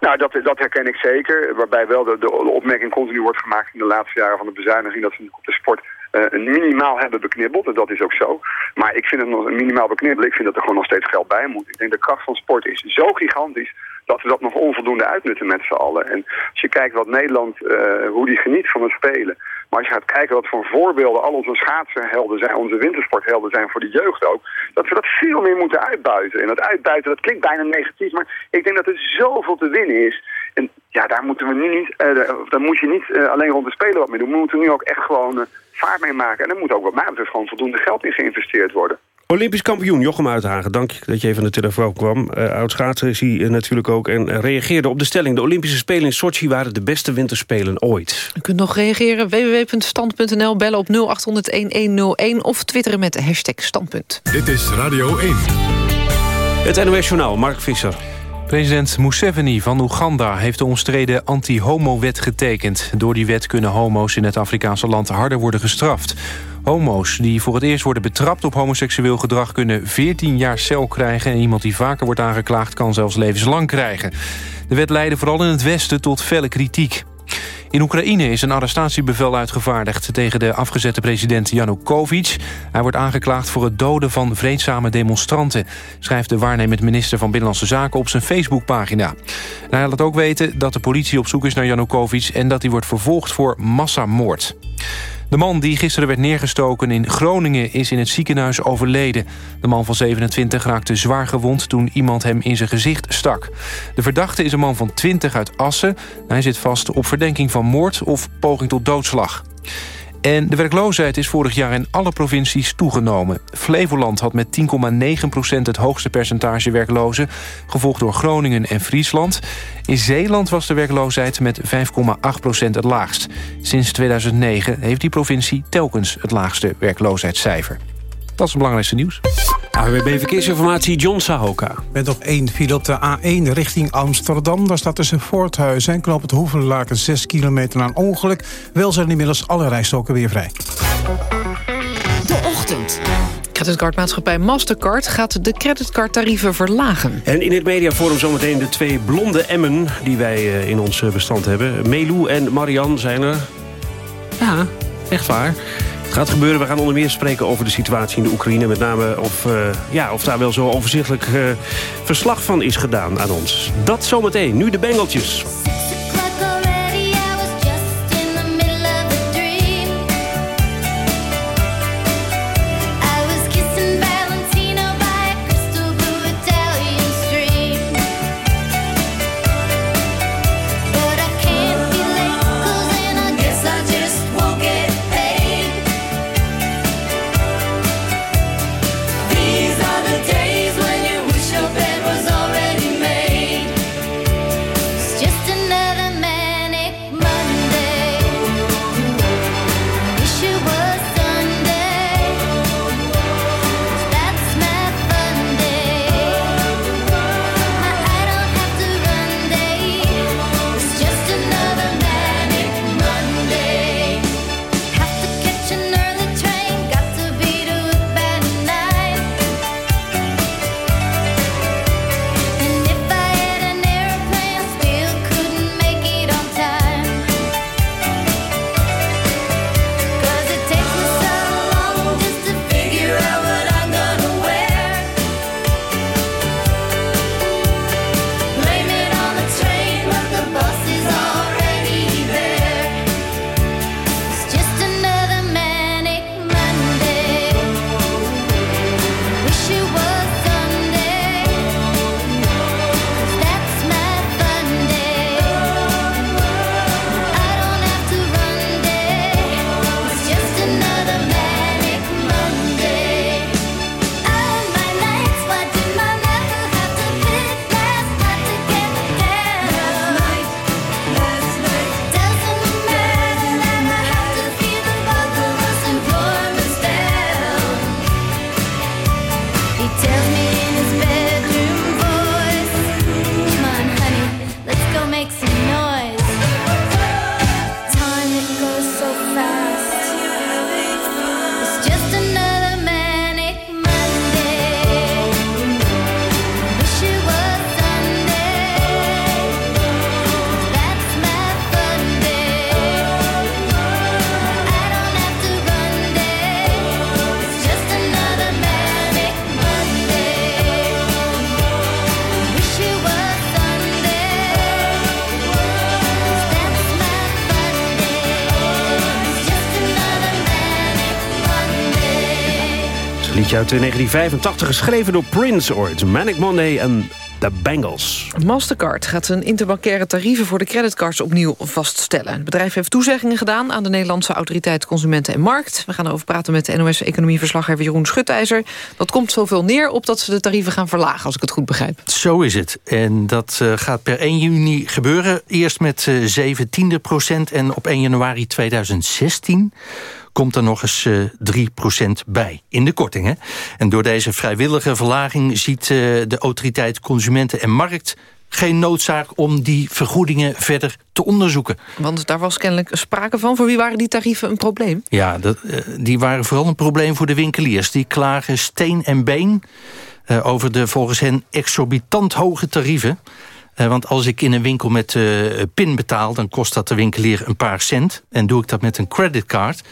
Speaker 21: Nou, dat, dat herken ik zeker. Waarbij wel de, de opmerking continu wordt gemaakt in de laatste jaren van de bezuiniging... dat ze op de sport een minimaal hebben beknibbeld. En dat is ook zo. Maar ik vind het nog een minimaal beknibbelen. Ik vind dat er gewoon nog steeds geld bij moet. Ik denk de kracht van sport is zo gigantisch dat we dat nog onvoldoende uitnutten met z'n allen. En als je kijkt wat Nederland, eh, hoe die geniet van het spelen. Maar als je gaat kijken wat voor voorbeelden al onze schaatsenhelden zijn, onze wintersporthelden zijn voor de jeugd ook. Dat we dat veel meer moeten uitbuiten. En dat uitbuiten, dat klinkt bijna negatief, maar ik denk dat er zoveel te winnen is. En ja, daar moeten we nu niet, eh, daar moet je niet eh, alleen rond de spelen wat mee doen. We moeten nu ook echt gewoon vaart mee maken. En er moet ook wat mij betreft gewoon voldoende geld in geïnvesteerd worden.
Speaker 3: Olympisch kampioen Jochem Uithagen, dank dat je even aan de telefoon kwam. Uh, Oud-schaatser is hij natuurlijk ook en uh, reageerde op de stelling... de Olympische Spelen in Sochi waren de beste winterspelen ooit.
Speaker 2: U kunt nog reageren, www.stand.nl, bellen op 0800-1101... of twitteren met de hashtag standpunt.
Speaker 1: Dit is Radio 1.
Speaker 3: Het NOS Journaal, Mark Visser.
Speaker 4: President Museveni van Oeganda heeft de omstreden anti-homo-wet getekend. Door die wet kunnen homo's in het Afrikaanse land harder worden gestraft. Homo's die voor het eerst worden betrapt op homoseksueel gedrag... kunnen 14 jaar cel krijgen en iemand die vaker wordt aangeklaagd... kan zelfs levenslang krijgen. De wet leidde vooral in het Westen tot felle kritiek. In Oekraïne is een arrestatiebevel uitgevaardigd tegen de afgezette president Janukovic. Hij wordt aangeklaagd voor het doden van vreedzame demonstranten, schrijft de waarnemend minister van Binnenlandse Zaken op zijn Facebookpagina. En hij laat ook weten dat de politie op zoek is naar Janukovic en dat hij wordt vervolgd voor massamoord. De man die gisteren werd neergestoken in Groningen is in het ziekenhuis overleden. De man van 27 raakte zwaar gewond toen iemand hem in zijn gezicht stak. De verdachte is een man van 20 uit Assen. Hij zit vast op verdenking van moord of poging tot doodslag. En de werkloosheid is vorig jaar in alle provincies toegenomen. Flevoland had met 10,9% het hoogste percentage werklozen... gevolgd door Groningen en Friesland. In Zeeland was de werkloosheid met 5,8% het laagst. Sinds 2009 heeft die provincie telkens het laagste werkloosheidscijfer. Dat is het belangrijkste nieuws.
Speaker 3: AWB Verkeersinformatie, John Sahoka.
Speaker 8: Met op één file op de A1 richting Amsterdam. Daar staat tussen Voorthuizen en Knoop het Hoevenlaken 6 kilometer na een ongeluk. Wel zijn inmiddels alle rijstoken weer vrij.
Speaker 2: De ochtend. Creditcardmaatschappij Mastercard gaat de creditcardtarieven verlagen.
Speaker 3: En in het mediaforum zometeen de twee blonde Emmen... die wij eh, in ons bestand hebben. Melou en Marianne zijn er. Ja, echt waar. Het gaat gebeuren. We gaan onder meer spreken over de situatie in de Oekraïne. Met name of, uh, ja, of daar wel zo overzichtelijk uh, verslag van is gedaan aan ons. Dat zometeen. Nu de bengeltjes. Uit 1985 geschreven door Prince, ooit Manic Monday en The Bangles.
Speaker 2: Mastercard gaat zijn interbankaire tarieven voor de creditcards opnieuw vaststellen. Het bedrijf heeft toezeggingen gedaan aan de Nederlandse Autoriteit Consumenten en Markt. We gaan erover praten met de NOS-economieverslaggever Jeroen Schutijzer. Dat komt zoveel neer op dat ze de tarieven gaan verlagen, als ik het goed begrijp.
Speaker 22: Zo is het. En dat uh, gaat per 1 juni gebeuren. Eerst met uh, 7 tiende procent en op 1 januari 2016 komt er nog eens uh, 3% bij in de kortingen. En door deze vrijwillige verlaging ziet uh, de autoriteit Consumenten en Markt geen noodzaak om die vergoedingen verder te onderzoeken.
Speaker 2: Want daar was kennelijk sprake van. Voor wie waren die tarieven een probleem?
Speaker 22: Ja, dat, uh, die waren vooral een probleem voor de winkeliers. Die klagen steen en been over de volgens hen exorbitant hoge tarieven. Uh, want als ik in een winkel met uh, PIN betaal... dan kost dat de winkelier een paar cent. En doe ik dat met een creditcard...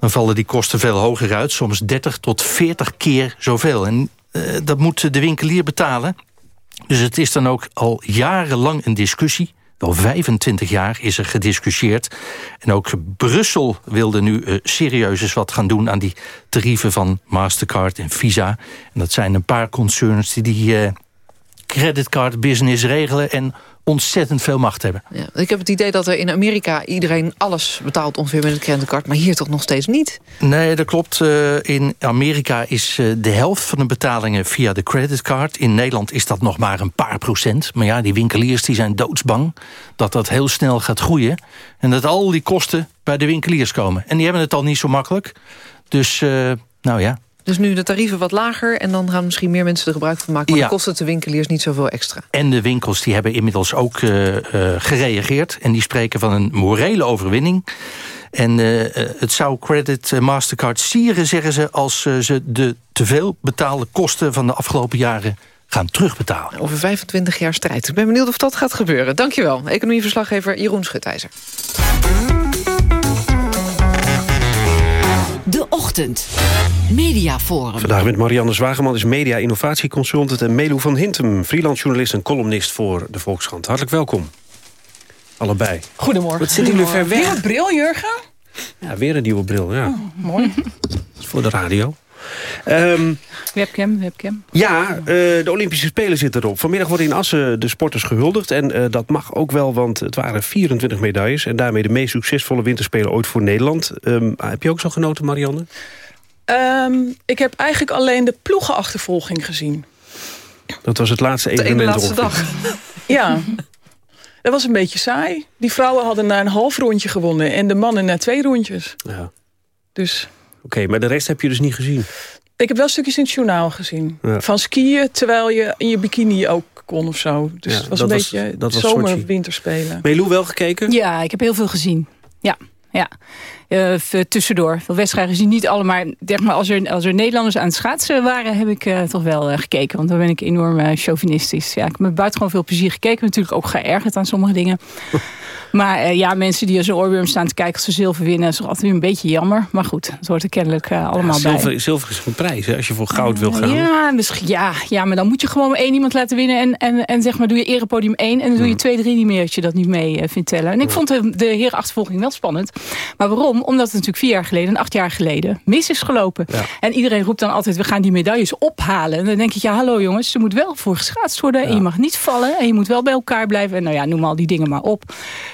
Speaker 22: dan vallen die kosten veel hoger uit. Soms 30 tot 40 keer zoveel. En uh, dat moet de winkelier betalen. Dus het is dan ook al jarenlang een discussie. Wel 25 jaar is er gediscussieerd. En ook Brussel wilde nu serieus eens wat gaan doen... aan die tarieven van Mastercard en Visa. En dat zijn een paar concerns die... die creditcard business regelen en ontzettend veel macht hebben.
Speaker 2: Ja, ik heb het idee dat er in Amerika iedereen alles betaalt ongeveer met een creditcard, maar hier toch nog steeds niet?
Speaker 22: Nee, dat klopt. Uh, in Amerika is uh, de helft van de betalingen via de creditcard. In Nederland is dat nog maar een paar procent. Maar ja, die winkeliers die zijn doodsbang dat dat heel snel gaat groeien. En dat al die kosten bij de winkeliers komen. En die hebben het al niet zo makkelijk. Dus, uh, nou ja,
Speaker 2: dus nu de tarieven wat lager en dan gaan misschien meer mensen er gebruik van maken. Maar ja. dan kost het de winkeliers niet zoveel extra.
Speaker 22: En de winkels die hebben inmiddels ook uh, uh, gereageerd. En die spreken van een morele overwinning. En uh, het zou Credit Mastercard sieren, zeggen ze... als ze de teveel betaalde kosten van de afgelopen jaren gaan terugbetalen.
Speaker 2: Over 25 jaar strijd. Ik ben benieuwd of dat gaat gebeuren. Dankjewel, economieverslaggever Jeroen Schutijzer.
Speaker 12: De Ochtend. Mediaforum.
Speaker 3: Vandaag met Marianne Zwageman is media innovatieconsultant... en Melu van Hintem, freelance journalist en columnist voor de Volkskrant. Hartelijk welkom. Allebei.
Speaker 23: Goedemorgen.
Speaker 3: Wat zitten jullie ver weg?
Speaker 23: Nieuwe bril, Jurgen?
Speaker 3: Ja, weer een nieuwe bril, ja.
Speaker 23: Oh, mooi.
Speaker 3: Dat is voor de radio. Um,
Speaker 23: webcam, webcam.
Speaker 3: Ja, uh, de Olympische Spelen zitten erop. Vanmiddag worden in Assen de sporters gehuldigd. En uh, dat mag ook wel, want het waren 24 medailles... en daarmee de meest succesvolle winterspelen ooit voor Nederland. Um, heb je ook zo genoten, Marianne?
Speaker 23: Um, ik heb eigenlijk alleen de ploegenachtervolging gezien.
Speaker 3: Dat was het laatste evenement.
Speaker 2: De laatste dag.
Speaker 23: ja. Dat was een beetje saai. Die vrouwen hadden na een half rondje gewonnen... en de mannen na twee rondjes.
Speaker 3: Ja.
Speaker 23: Dus...
Speaker 3: Oké, okay, maar de rest heb je dus niet gezien?
Speaker 23: Ik heb wel stukjes in het journaal gezien. Ja. Van skiën, terwijl je in je bikini ook kon of zo. Dus ja, het was een beetje zomer-winterspelen.
Speaker 3: Ben je Lou wel gekeken?
Speaker 23: Ja, ik heb heel veel gezien. Ja, ja. Uh, tussendoor. Veel wedstrijden gezien, niet alle, maar, zeg maar als, er, als er Nederlanders aan het schaatsen waren, heb ik uh, toch wel uh, gekeken. Want dan ben ik enorm chauvinistisch. Ja, ik heb met buitengewoon veel plezier gekeken. Natuurlijk ook geërgerd aan sommige dingen. maar ja, mensen die als een oorworm staan te kijken als ze zilver winnen, is altijd weer een beetje jammer. Maar goed, het hoort er kennelijk allemaal
Speaker 3: ja, zilver,
Speaker 23: bij.
Speaker 3: Zilver is een prijs, hè, als je voor goud wil gaan.
Speaker 23: Ja, misschien, ja, ja, maar dan moet je gewoon één iemand laten winnen. En, en, en zeg maar, doe je erepodium 1 en dan doe je 2, 3 niet meer als je dat niet mee vindt tellen. En ik vond de, de herenachtervolging wel spannend. Maar waarom? Omdat het natuurlijk vier jaar geleden en acht jaar geleden mis is gelopen. Ja. En iedereen roept dan altijd, we gaan die medailles ophalen. En dan denk ik, ja hallo jongens, er moet wel voor geschaatst worden. Ja. En je mag niet vallen en je moet wel bij elkaar blijven. En nou ja, noem al die dingen maar op.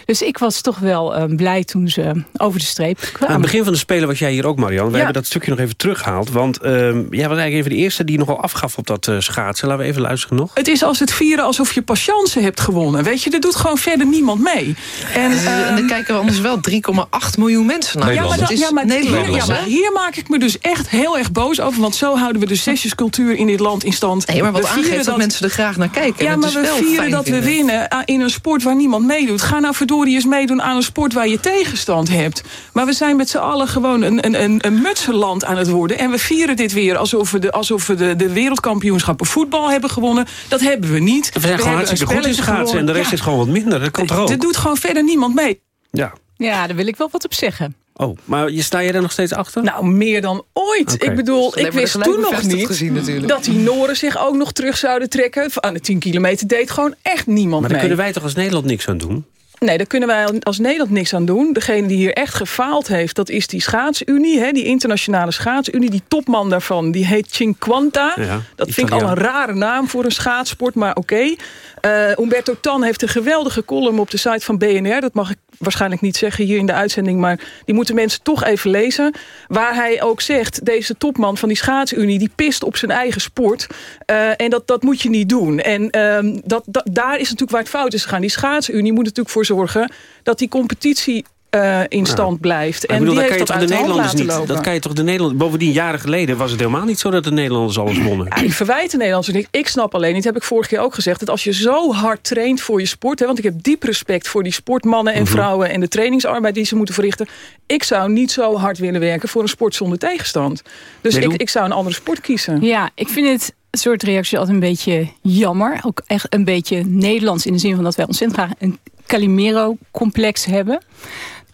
Speaker 23: Dus ik was toch wel uh, blij toen ze over de streep kwamen.
Speaker 3: Aan het begin van de Spelen was jij hier ook, Marianne. We ja. hebben dat stukje nog even teruggehaald. Want uh, jij was eigenlijk even de eerste die nogal afgaf op dat uh, schaatsen. Laten we even luisteren nog.
Speaker 23: Het is als het vieren alsof je patiënten hebt gewonnen. Weet je, er doet gewoon verder niemand mee.
Speaker 2: En, en er kijken anders wel 3,8 miljoen mensen
Speaker 23: Ja, maar, dat, ja, maar hier, ja, maar hier maak ik me dus echt heel erg boos over. Want zo houden we de sessiescultuur in dit land in stand.
Speaker 2: Nee, maar wat aangeeft dat, dat mensen er graag naar kijken.
Speaker 23: Ja, maar we vieren dat we winnen in een sport waar niemand meedoet. Ga nou verdorie eens meedoen aan een sport waar je tegenstand hebt. Maar we zijn met z'n allen gewoon een, een, een, een mutsenland aan het worden. En we vieren dit weer alsof we de, alsof we de, de wereldkampioenschappen voetbal hebben gewonnen. Dat hebben we niet.
Speaker 3: We zijn we gewoon hartstikke goed in schaatsen en de rest ja. is gewoon wat minder. Dat kan toch ook?
Speaker 23: Er doet gewoon verder niemand mee.
Speaker 3: Ja.
Speaker 23: Ja, daar wil ik wel wat op zeggen.
Speaker 3: Oh, maar je sta je daar nog steeds achter?
Speaker 23: Nou, meer dan ooit. Okay. Ik bedoel, ik wist toen nog niet
Speaker 2: gezien,
Speaker 23: dat die Noren zich ook nog terug zouden trekken. Aan de 10 kilometer deed gewoon echt niemand
Speaker 3: Maar daar
Speaker 23: mee.
Speaker 3: kunnen wij toch als Nederland niks aan doen?
Speaker 24: Nee, daar kunnen wij als Nederland niks aan doen. Degene die hier echt gefaald heeft, dat is die schaatsunie. Hè, die internationale schaatsunie. Die topman daarvan, die heet Cinquanta.
Speaker 3: Ja,
Speaker 24: dat vind ik al een rare naam voor een schaatsport, maar oké. Eh, Umberto Tan heeft een geweldige column op de site van BNR. Dat mag ik waarschijnlijk niet zeggen hier in de uitzending... maar die moeten mensen toch even lezen. Waar hij ook zegt, deze topman van die schaatsunie... die pist op zijn eigen sport. Eh, en dat, dat moet je niet doen. En ehm, dat, dat, daar is natuurlijk waar het fout is gegaan. Die schaatsunie moet natuurlijk voor zorgen... dat die competitie eh, in stand blijft. En
Speaker 3: bedoel,
Speaker 24: die
Speaker 3: dat
Speaker 24: heeft
Speaker 3: kan je
Speaker 24: dat
Speaker 3: toch de Nederlanders niet.
Speaker 24: lopen.
Speaker 3: Dat kan je toch de Nederlanders. Bovendien, jaren geleden was het helemaal niet zo dat de Nederlanders alles wonnen.
Speaker 24: Ja, ik verwijt de Nederlanders niet. Ik snap alleen niet, heb ik vorige keer ook gezegd... dat als je zo hard traint voor je sport... Hè, want ik heb diep respect voor die sportmannen en
Speaker 3: Mhm.
Speaker 24: vrouwen... en de trainingsarbeid die ze moeten verrichten... ik zou niet zo hard willen werken voor een sport zonder tegenstand. Dus ik, ik zou een andere sport kiezen.
Speaker 23: Ja, ik vind het een soort reactie altijd een beetje jammer. Ook echt een beetje Nederlands in de zin van dat wij ontzettend graag een Calimero-complex hebben.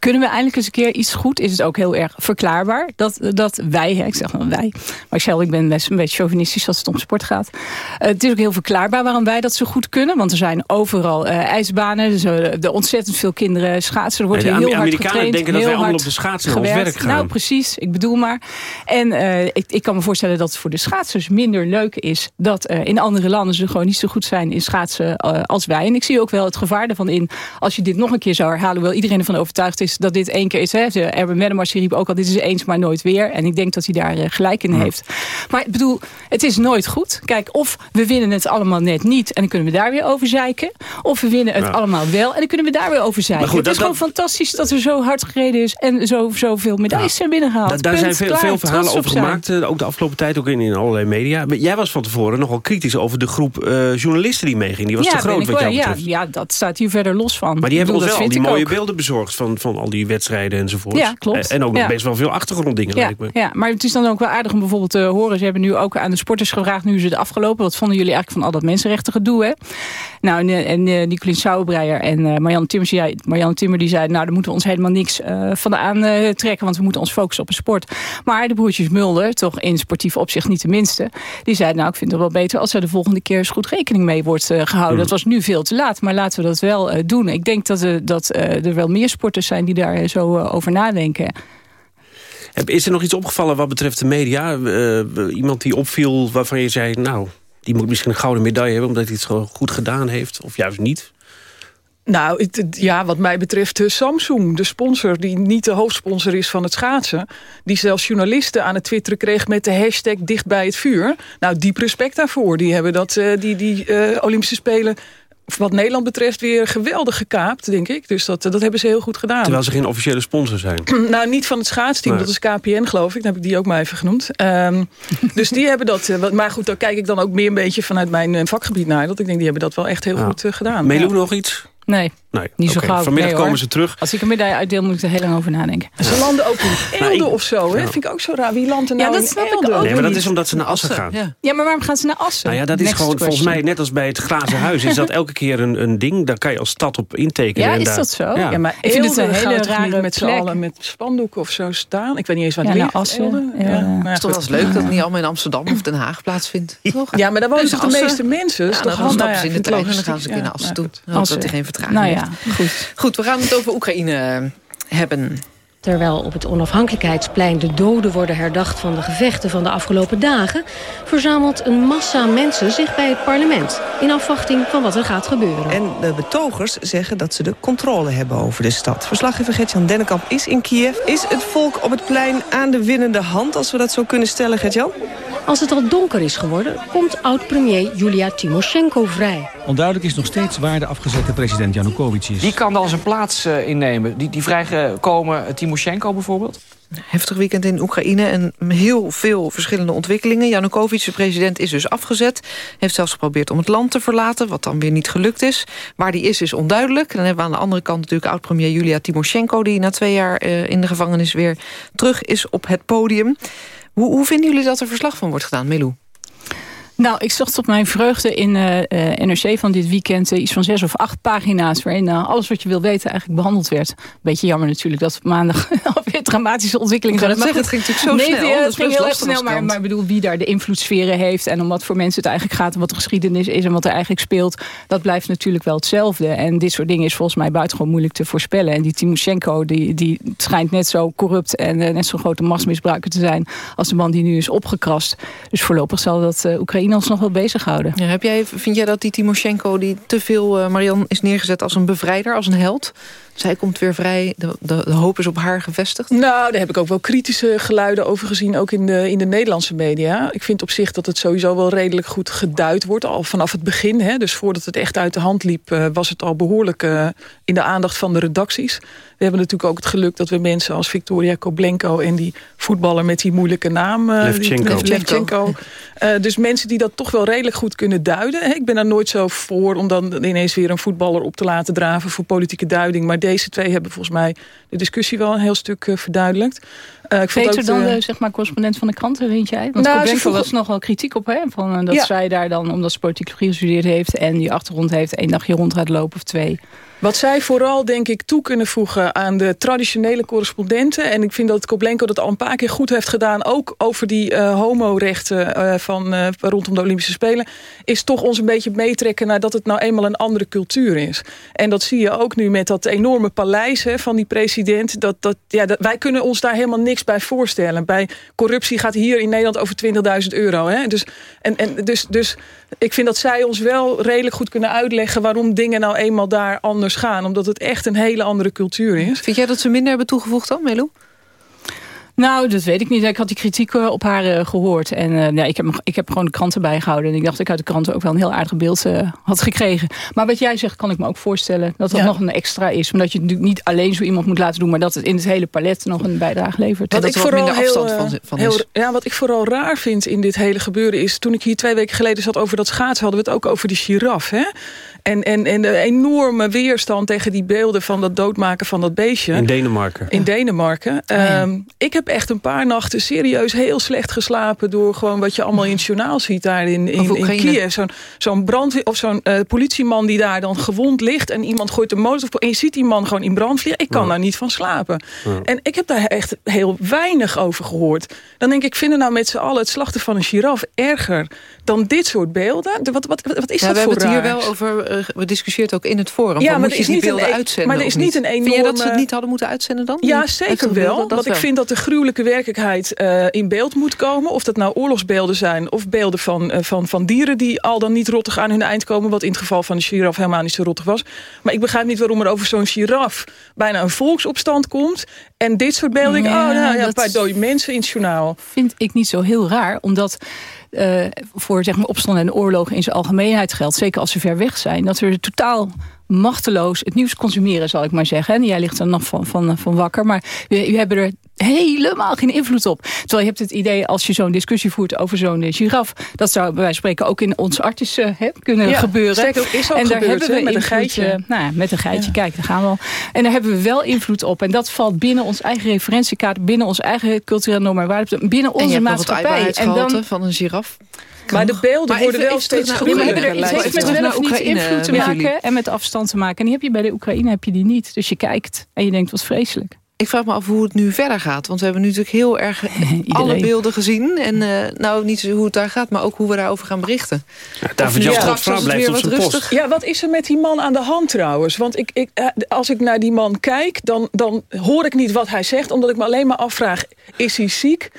Speaker 23: Kunnen we eindelijk eens een keer iets goed? Is het ook heel erg verklaarbaar dat, dat wij, hè, ik zeg dan wij, maar ik ben best een beetje chauvinistisch als het om sport gaat. Eh, het is ook heel verklaarbaar waarom wij dat zo goed kunnen. Want er zijn overal eh, ijsbanen, dus, er ontzettend veel kinderen schaatsen. Er wordt
Speaker 3: de
Speaker 23: heel hard
Speaker 3: Amerikanen
Speaker 23: getraind,
Speaker 3: denken dat wij allemaal op de schaatsen
Speaker 23: gewerkt.
Speaker 3: werk gaan.
Speaker 23: Nou, precies. Ik bedoel maar. En eh, ik, ik kan me voorstellen dat het voor de schaatsers minder leuk is... dat in andere landen ze gewoon niet zo goed zijn in schaatsen als wij. En ik zie ook wel het gevaar ervan in... als je dit nog een keer zou herhalen... hoewel iedereen ervan overtuigd is dat dit één keer is. Hè. De Erwin Wennemars riep ook al, dit is eens maar nooit weer. En ik denk dat hij daar eh, gelijk in heeft. Maar ik bedoel, het is nooit goed. Kijk, of we winnen het allemaal net niet... en dan kunnen we daar weer over zeiken. Of we winnen het
Speaker 3: Ja.
Speaker 23: allemaal wel... en dan kunnen we daar weer over zeiken.
Speaker 3: Goed,
Speaker 23: het is
Speaker 3: dat-
Speaker 23: gewoon fantastisch dat er zo hard gereden is... en zo, zoveel medailles zijn binnengehaald.
Speaker 3: Da- daar
Speaker 23: Punt,
Speaker 3: zijn veel, veel verhalen over
Speaker 23: zijn.
Speaker 3: gemaakt. eh, Ook de afgelopen tijd, ook in, in allerlei media. Maar jij was van tevoren nogal kritisch over de groep eh, journalisten die meeging. Die was
Speaker 23: ja,
Speaker 3: te groot wat
Speaker 23: wel.
Speaker 3: jou
Speaker 23: ja,
Speaker 3: betreft.
Speaker 23: ja, dat staat hier verder los van.
Speaker 3: Maar die hebben ons wel al die mooie
Speaker 23: ook.
Speaker 3: beelden bezorgd van, van al die wedstrijden enzovoort.
Speaker 23: Ja, klopt.
Speaker 3: En, en ook nog
Speaker 23: Ja.
Speaker 3: best wel veel achtergronddingen
Speaker 23: Ja,
Speaker 3: lijkt me.
Speaker 23: ja, maar het is dan ook wel aardig om bijvoorbeeld te horen. Ze hebben nu ook aan de sporters gevraagd, nu is het afgelopen. Wat vonden jullie eigenlijk van al dat mensenrechten gedoe? Hè? Nou, en, eh, en uh, Nicolien Sauerbreier en uh, Marianne Timmer, zei, Marianne Timmer die zei... nou, daar moeten we ons helemaal niks uh, van aan trekken... want we moeten ons focussen op de sport. Maar de broertjes Mulder, toch in sportief opzicht niet de minste... die zei, nou, ik vind het wel beter als er de volgende keer... eens goed rekening mee wordt gehouden.
Speaker 3: Hmm.
Speaker 23: Dat was nu veel te laat, maar laten we dat wel doen. Ik denk dat, dat er wel meer sporters zijn die daar zo uh, over nadenken.
Speaker 3: Is er nog iets opgevallen wat betreft de media? Uh, iemand die opviel waarvan je zei... nou, die moet misschien een gouden medaille hebben... omdat hij het zo goed gedaan heeft, of juist niet?
Speaker 24: Nou, het, ja, wat mij betreft uh, Samsung, de sponsor... die niet de hoofdsponsor is van het schaatsen... die zelfs journalisten aan het twitteren kreeg met de hashtag dicht bij het vuur. Nou, diep respect daarvoor. Die hebben dat, uh, die, die uh, Olympische Spelen wat Nederland betreft weer geweldig gekaapt, denk ik. Dus dat, dat hebben ze heel goed gedaan.
Speaker 3: Terwijl ze geen officiële sponsor zijn.
Speaker 24: nou, niet van het schaatsteam. Nee. Dat is KPN, geloof ik. Dan heb ik die ook maar even genoemd. Um, dus die hebben dat... Uh, maar goed, daar kijk ik dan ook meer een beetje vanuit mijn uh, vakgebied naar. Dat ik denk, die hebben dat wel echt heel ja. goed uh, gedaan.
Speaker 3: Meeloe
Speaker 24: ja.
Speaker 3: nog iets?
Speaker 23: Nee.
Speaker 3: Nee,
Speaker 23: niet zo
Speaker 3: okay.
Speaker 23: gauw.
Speaker 3: Vanmiddag
Speaker 23: nee,
Speaker 3: komen ze terug.
Speaker 23: Als ik een medaille uitdeel, moet ik er heel lang over nadenken.
Speaker 24: Ja. Ze landen ook in Eelde nou, of zo, hè? Ja. Vind ik ook zo raar. Wie landt er nou
Speaker 23: ja, dat
Speaker 24: in
Speaker 23: snap
Speaker 24: Eelde?
Speaker 23: Ik ook
Speaker 3: nee, maar dat
Speaker 23: niet.
Speaker 3: is omdat ze naar Assen gaan.
Speaker 23: Ja. ja, maar waarom gaan ze naar Assen?
Speaker 3: Nou ja, dat is
Speaker 23: Next
Speaker 3: gewoon
Speaker 23: question.
Speaker 3: volgens mij net als bij het glazen huis. Is dat elke keer een, een ding? Daar kan je als stad op intekenen.
Speaker 23: Ja,
Speaker 3: en
Speaker 23: is
Speaker 3: daar,
Speaker 23: dat zo?
Speaker 3: Ja,
Speaker 24: ja maar
Speaker 23: ik vind het een
Speaker 24: Eelde
Speaker 23: hele rare
Speaker 24: met z'n allen met spandoeken of zo staan. Ik weet niet eens waar
Speaker 23: Ja,
Speaker 24: het
Speaker 23: naar
Speaker 24: ligt.
Speaker 23: Assen.
Speaker 24: Eelde?
Speaker 2: Het is toch wel eens leuk dat het niet allemaal in Amsterdam of Den Haag plaatsvindt. Toch?
Speaker 24: Ja, maar daar wonen toch de meeste mensen.
Speaker 2: Dan
Speaker 24: wel-
Speaker 2: stappen
Speaker 24: nou
Speaker 2: ze in de trein en dan gaan ze naar Assen toe. Dat hij geen vertraging
Speaker 23: Nou
Speaker 2: heeft.
Speaker 23: Goed.
Speaker 2: Goed, we gaan het over Oekraïne eh, hebben.
Speaker 25: Terwijl op het onafhankelijkheidsplein de doden worden herdacht van de gevechten van de afgelopen dagen, verzamelt een massa mensen zich bij het parlement in afwachting van wat er gaat gebeuren.
Speaker 26: En de betogers zeggen dat ze de controle hebben over de stad. Verslaggever Gert-Jan Dennekamp is in Kiev. Is het volk op het plein aan de winnende hand, als we dat zo kunnen stellen, Gert-Jan?
Speaker 25: Als het al donker is geworden, komt oud-premier Julia Timoshenko vrij.
Speaker 27: Onduidelijk is nog steeds waar de afgezette president Janukovic is.
Speaker 28: Die kan dan zijn plaats uh, innemen. Die, die vrijgekomen uh, Timoshenko bijvoorbeeld?
Speaker 2: Heftig weekend in Oekraïne en heel veel verschillende ontwikkelingen. Janukovic, de president, is dus afgezet. Heeft zelfs geprobeerd om het land te verlaten, wat dan weer niet gelukt is. Waar die is, is onduidelijk. Dan hebben we aan de andere kant natuurlijk oud-premier Julia Timoshenko... die na twee jaar uh, in de gevangenis weer terug is op het podium. Hoe, hoe vinden jullie dat er verslag van wordt gedaan, Milou?
Speaker 23: Nou, ik zag tot mijn vreugde in eh, eh, NRC van dit weekend... eh, iets van zes of acht pagina's... waarin alles wat je wil weten eigenlijk behandeld werd. Beetje jammer natuurlijk dat maandag alweer dramatische ontwikkelingen
Speaker 2: Ik
Speaker 23: Maar
Speaker 2: zeggen, het ging natuurlijk zo
Speaker 23: nee,
Speaker 2: snel.
Speaker 23: Het
Speaker 2: Dat
Speaker 23: ging heel erg snel, maar, maar bedoel wie daar de invloedssferen heeft... en om wat voor mensen het eigenlijk gaat en wat de geschiedenis is... en wat er eigenlijk speelt, dat blijft natuurlijk wel hetzelfde. En dit soort dingen is volgens mij buitengewoon moeilijk te voorspellen. En die Timoshenko, die, die schijnt net zo corrupt... en net zo'n grote machtsmisbruiker te zijn... als de man die nu is opgekrast. Dus voorlopig zal dat eh, Oekraïne ons nog wel bezighouden.
Speaker 2: Ja, heb jij, vind jij dat die Timoshenko die te veel, eh, Marian, is neergezet als een bevrijder, als een held? Zij komt weer vrij, de, de, de hoop is op haar gevestigd.
Speaker 24: Nou, daar heb ik ook wel kritische geluiden over gezien, ook in de, in de Nederlandse media. Ik vind op zich dat het sowieso wel redelijk goed geduid wordt, al vanaf het begin. Hè. Dus voordat het echt uit de hand liep, eh, was het al behoorlijk eh, in de aandacht van de redacties. We hebben natuurlijk ook het geluk dat we mensen als Victoria Koblenko... en die voetballer met die moeilijke naam... eh,
Speaker 3: Levchenko.
Speaker 24: Levchenko. Eh, dus mensen die dat toch wel redelijk goed kunnen duiden. Hè. Ik ben daar nooit zo voor om dan ineens weer een voetballer op te laten draven... voor politieke duiding. Maar deze twee hebben volgens mij de discussie wel een heel stuk eh, verduidelijkt. Eh, ik vond
Speaker 23: Beter
Speaker 24: ook
Speaker 23: dan
Speaker 24: de-
Speaker 23: zeg maar, correspondent van de kranten, vind jij? Want
Speaker 24: Nou, ze vroegen-
Speaker 23: was nogal kritiek op, hè? Van, eh, dat
Speaker 24: Ja.
Speaker 23: zij daar dan, omdat ze politiek gestudeerd heeft... en die achtergrond heeft, één dagje rond gaat lopen of twee.
Speaker 24: Wat zij vooral, denk ik, toe kunnen voegen aan de traditionele correspondenten. En ik vind dat Koblenko dat al een paar keer goed heeft gedaan. Ook over die eh homorechten eh, van, eh, rondom de Olympische Spelen. Is toch ons een beetje meetrekken naar dat het nou eenmaal een andere cultuur is. En dat zie je ook nu met dat enorme paleis hè, van die president. Dat, dat, ja, dat, wij kunnen ons daar helemaal niks bij voorstellen. Bij corruptie gaat hier in Nederland over 20.000 euro. Hè? Dus, en, en, dus, dus ik vind dat zij ons wel redelijk goed kunnen uitleggen... waarom dingen nou eenmaal daar anders gaan. Omdat het echt een hele andere cultuur is.
Speaker 2: Vind jij dat ze minder hebben toegevoegd dan, Melo?
Speaker 23: Nou, dat weet ik niet. Ik had die kritiek eh, op haar eh, gehoord. En eh, ja, ik, heb, ik heb gewoon de kranten bijgehouden. En ik dacht dat ik uit de kranten ook wel een heel aardig beeld eh, had gekregen. Maar wat jij zegt, kan ik me ook voorstellen. Dat dat
Speaker 24: Ja.
Speaker 23: nog een extra is. Omdat je natuurlijk niet alleen zo iemand moet laten doen. Maar dat het in het hele palet nog een bijdrage levert.
Speaker 24: Wat ik vooral heel,
Speaker 2: afstand van- van
Speaker 24: heel-
Speaker 2: is.
Speaker 24: Ja, wat ik vooral raar vind in dit hele gebeuren is... toen ik hier twee weken geleden zat over dat schaatsen... hadden we het ook over die giraf, hè? En, en, en de enorme weerstand tegen die beelden... van dat doodmaken van dat beestje.
Speaker 3: In Denemarken.
Speaker 24: In Denemarken. Ehm, ik heb echt een paar nachten serieus heel slecht geslapen... door gewoon wat je allemaal in het journaal ziet daar in, in, in. Kiev. Zo'n zo'n brandweer of zo'n eh, politieman die daar dan gewond ligt... en iemand gooit een motor en je ziet die man gewoon in brand vliegen. Ik kan
Speaker 2: Ja.
Speaker 24: daar niet van slapen.
Speaker 2: Ja.
Speaker 24: En ik heb daar echt heel weinig over gehoord. Dan denk ik, vinden nou met z'n allen het slachten van een giraf erger... dan dit soort beelden? De- Wat, wat, wat, wat is
Speaker 2: ja,
Speaker 24: dat
Speaker 2: we
Speaker 24: voor
Speaker 2: hebben het hier wel over, eh, we discussieerden het ook in het forum.
Speaker 24: Ja, maar
Speaker 2: moet je
Speaker 24: is
Speaker 2: die
Speaker 24: niet een
Speaker 2: beelden
Speaker 24: e-
Speaker 2: uitzenden
Speaker 24: maar er is niet een
Speaker 2: Vind je dat ze het
Speaker 24: enorme-
Speaker 2: niet hadden moeten uitzenden dan?
Speaker 24: Ja, zeker wel.
Speaker 2: Dat
Speaker 24: Want ik vind dat de gruwelijke werkelijkheid eh, in beeld moet komen. Of dat nou oorlogsbeelden zijn of beelden van, eh, van, van dieren... die al dan niet rottig aan hun eind komen. Wat in het geval van de giraf helemaal niet zo rottig was. Maar ik begrijp niet waarom er over zo'n giraf... bijna een volksopstand komt. En dit soort beelden, denk ik,
Speaker 23: Ja,
Speaker 24: oh, nou ja, een paar dode mensen in het journaal.
Speaker 23: vind ik niet zo heel raar. Omdat eh, voor zeg maar, opstanden en oorlogen in zijn algemeenheid geldt... zeker als ze ver weg zijn, dat we totaal machteloos het nieuws consumeren, zal ik maar zeggen. En jij ligt er nog van, van, van wakker. Maar u, u hebben er helemaal geen invloed op. Terwijl je hebt het idee, als je zo'n discussie voert over zo'n eh, giraf... dat zou bij wijze van spreken ook in ons artis eh, hè, kunnen
Speaker 24: Ja,
Speaker 23: gebeuren.
Speaker 24: is ook
Speaker 23: en daar
Speaker 24: gebeurd,
Speaker 23: hebben we
Speaker 24: met een
Speaker 23: invloed,
Speaker 24: geitje.
Speaker 23: eh, nou ja, met een geitje, kijk, daar gaan we al. En daar hebben we wel invloed op. En dat valt binnen ons eigen referentiekader... binnen ons eigen culturele normen en waarden... binnen onze maatschappij. En dan
Speaker 2: van een giraf.
Speaker 24: Maar de beelden
Speaker 2: Maar
Speaker 24: worden
Speaker 2: even-
Speaker 24: wel steeds
Speaker 2: naar
Speaker 23: Nee, maar
Speaker 24: gruwelijker.
Speaker 23: hebben er, het
Speaker 24: lijkt
Speaker 23: heeft
Speaker 24: het
Speaker 23: met
Speaker 24: wel.
Speaker 23: of niet
Speaker 2: Oekraïne,
Speaker 23: invloed te
Speaker 2: met
Speaker 23: maken en met afstand te maken. En die heb je bij de Oekraïne heb je die niet. Dus je kijkt en je denkt, wat vreselijk.
Speaker 2: Ik vraag me af hoe het nu verder gaat. Want we hebben nu natuurlijk heel erg alle beelden gezien. En eh, nou, niet hoe het daar gaat, maar ook hoe we daarover gaan berichten.
Speaker 3: David Jan
Speaker 2: als het
Speaker 3: blijft
Speaker 2: weer
Speaker 3: op
Speaker 2: wat
Speaker 3: zijn post.
Speaker 2: rustig.
Speaker 24: Ja, wat is er met die man aan de hand trouwens? Want ik, ik, eh, als ik naar die man kijk, dan, dan hoor ik niet wat hij zegt. Omdat ik me alleen maar afvraag, is hij ziek?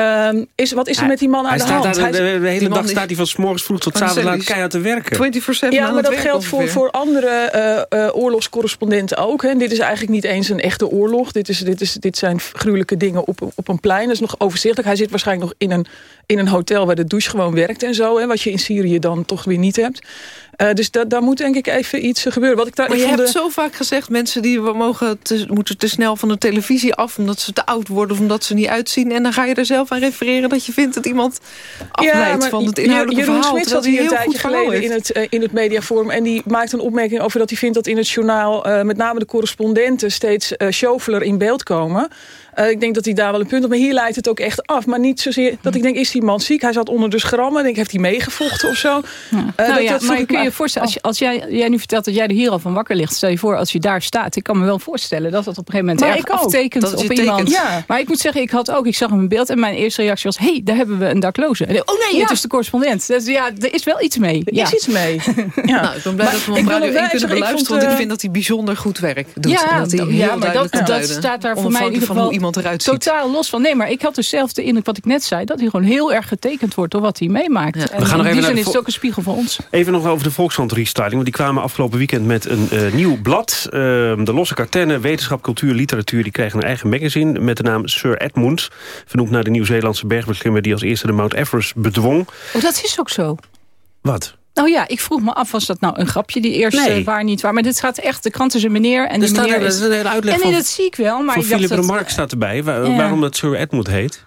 Speaker 24: Ehm, is, wat is er met die man aan de hand?
Speaker 3: daar de, de, de hele dag staat hij van 's morgens vroeg tot 's avonds laat keihard te werken.
Speaker 2: 24-7
Speaker 24: Ja,
Speaker 2: aan
Speaker 24: maar
Speaker 2: het
Speaker 24: dat
Speaker 2: werk
Speaker 24: geldt voor, voor andere eh, eh, oorlogscorrespondenten ook. Hè. En dit is eigenlijk niet eens een echte oorlog. Dit, is, dit, is, dit zijn gruwelijke dingen op, op een plein. Dat is nog overzichtelijk. Hij zit waarschijnlijk nog in een, in een hotel waar de douche gewoon werkt en zo. Hè, wat je in Syrië dan toch weer niet hebt. Eh, dus da, daar moet denk ik even iets gebeuren. Wat ik daar,
Speaker 2: Maar
Speaker 24: ik
Speaker 2: je hebt
Speaker 24: de-
Speaker 2: zo vaak gezegd... mensen die mogen te, moeten te snel van de televisie af... omdat ze te oud worden of omdat ze niet uitzien. En dan ga je er zelf aan refereren dat je vindt dat iemand afleidt van het
Speaker 24: Jeroen
Speaker 2: inhoudelijke
Speaker 24: Jeroen
Speaker 2: verhaal.
Speaker 24: Smit
Speaker 2: terwijl
Speaker 24: zat hier
Speaker 2: hij
Speaker 24: een
Speaker 2: heel
Speaker 24: tijdje geleden in het, eh, in het mediaforum. En die maakt een opmerking over dat hij vindt dat in het journaal... eh, met name de correspondenten steeds uh, in beeld komen. Eh, ik denk dat hij daar wel een punt op. Maar hier leidt het ook echt af. Maar niet zozeer dat ik denk, is die man ziek? Hij zat onder de schrammen. Ik denk, heeft hij meegevochten of zo? Eh,
Speaker 23: nou
Speaker 24: dat-
Speaker 23: ja,
Speaker 24: dat vroeg
Speaker 23: maar
Speaker 24: ik
Speaker 23: kun je je voorstellen, als, je, als jij, jij nu vertelt dat jij er hier al van wakker ligt, stel je voor als je daar staat. Ik kan me wel voorstellen dat dat op een gegeven moment
Speaker 24: Maar
Speaker 23: erg aftekent
Speaker 24: Dat
Speaker 23: op iemand.
Speaker 24: Ja.
Speaker 23: Maar ik moet zeggen, ik had ook, ik zag hem in beeld en mijn eerste reactie was, hé, hey, daar hebben we een dakloze. En oh nee,
Speaker 24: Ja.
Speaker 23: het is de correspondent. Dus ja, er is wel iets mee.
Speaker 24: Er
Speaker 23: ja.
Speaker 24: is iets mee. Ja.
Speaker 2: Nou, ik ben blij
Speaker 24: Maar
Speaker 2: dat we hem
Speaker 24: ik
Speaker 2: op
Speaker 24: wil
Speaker 2: Radio
Speaker 24: nog
Speaker 2: 1 kunnen beluisteren.
Speaker 24: vond,
Speaker 2: want ik
Speaker 24: eh,
Speaker 2: vind dat hij bijzonder goed werk doet.
Speaker 23: Ja,
Speaker 2: en dat hij heel
Speaker 23: ja, maar dat, dat staat daar voor mij in ieder geval
Speaker 2: iemand eruit ziet.
Speaker 23: totaal los van. Nee, maar ik had dus zelf de indruk wat ik net zei, dat hij gewoon heel erg getekend wordt door wat hij meemaakt. En
Speaker 3: We gaan nog
Speaker 23: in
Speaker 3: even
Speaker 23: die zin is het ook een spiegel voor ons.
Speaker 3: Even nog over de Volkskrant restyling. Want die kwamen afgelopen weekend met een eh, nieuw blad. Eh, de losse kartennen, wetenschap, cultuur, literatuur... die krijgen een eigen magazine met de naam Sir Edmund. Vernoemd naar de Nieuw-Zeelandse bergbeklimmer... die als eerste de Mount Everest bedwong.
Speaker 23: Oh, dat is ook zo.
Speaker 3: Wat?
Speaker 23: Nou ja, ik vroeg me af, was dat nou een grapje, die eerste
Speaker 3: Nee.
Speaker 23: waar niet waar? Maar dit gaat echt, de krant is een meneer en die
Speaker 3: staat
Speaker 23: meneer
Speaker 3: er-
Speaker 23: is...
Speaker 3: een hele uitleg
Speaker 23: en nee,
Speaker 3: van-
Speaker 23: dat zie ik wel, maar ik dacht
Speaker 3: Philip
Speaker 23: dat...
Speaker 3: Remarque staat erbij,
Speaker 23: Ja.
Speaker 3: waarom dat Sir Edmund heet.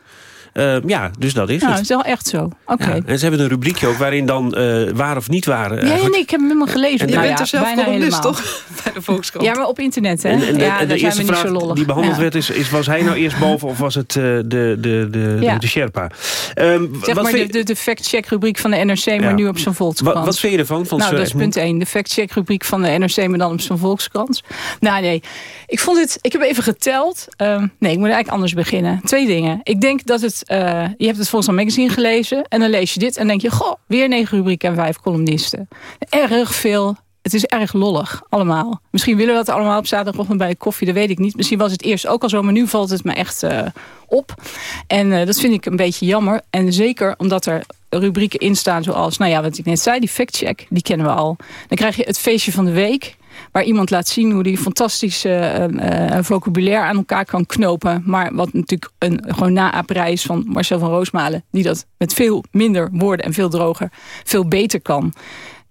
Speaker 3: Eh, ja, dus dat is
Speaker 23: Nou,
Speaker 3: het.
Speaker 23: is wel echt zo. Oké.
Speaker 3: Ja, en ze hebben een rubriekje ook waarin dan eh, waar of niet waar...
Speaker 23: Ja,
Speaker 3: eigenlijk-
Speaker 23: nee, ik heb hem helemaal gelezen.
Speaker 3: En
Speaker 23: Nou
Speaker 3: je
Speaker 23: ja,
Speaker 3: bent er zelf
Speaker 23: bijna
Speaker 2: columnist,
Speaker 23: helemaal.
Speaker 2: toch? Bij de Volkskrant.
Speaker 23: Ja, maar op internet, hè?
Speaker 3: En, en de,
Speaker 23: ja,
Speaker 3: en de eerste
Speaker 23: we niet
Speaker 3: vraag
Speaker 23: zo lollig.
Speaker 3: die behandeld
Speaker 23: Ja.
Speaker 3: werd is, is... was hij nou eerst boven of was het eh, de, de, de, de,
Speaker 23: Ja.
Speaker 3: de Sherpa? Ehm,
Speaker 23: Zeg
Speaker 3: wat
Speaker 23: maar
Speaker 3: vind-
Speaker 23: de, de, de fact-check rubriek van de NRC, maar
Speaker 3: Ja.
Speaker 23: nu op zijn Volkskrant.
Speaker 3: Wat, wat vind je ervan? Van
Speaker 23: nou, dat is punt 1. De fact-check rubriek van de NRC, maar dan op zijn Volkskrant. Nou, nee. Ik vond het... Ik heb even geteld. Ehm, nee, ik moet eigenlijk anders beginnen. Twee dingen. Ik denk dat het... eh, je hebt het Volkskrant Magazine gelezen. En dan lees je dit en denk je... Goh, weer negen rubrieken en vijf columnisten. Erg veel... Het is erg lollig, allemaal. Misschien willen we dat allemaal op zaterdagochtend bij koffie, dat weet ik niet. Misschien was het eerst ook al zo, maar nu valt het me echt eh, op. En eh, dat vind ik een beetje jammer. En zeker omdat er rubrieken in staan zoals... nou ja, wat ik net zei, die factcheck, die kennen we al. Dan krijg je het feestje van de week... waar iemand laat zien hoe die fantastische eh, vocabulaire aan elkaar kan knopen. Maar wat natuurlijk een gewoon naaperij is van Marcel van Roosmalen... die dat met veel minder woorden en veel droger veel beter kan.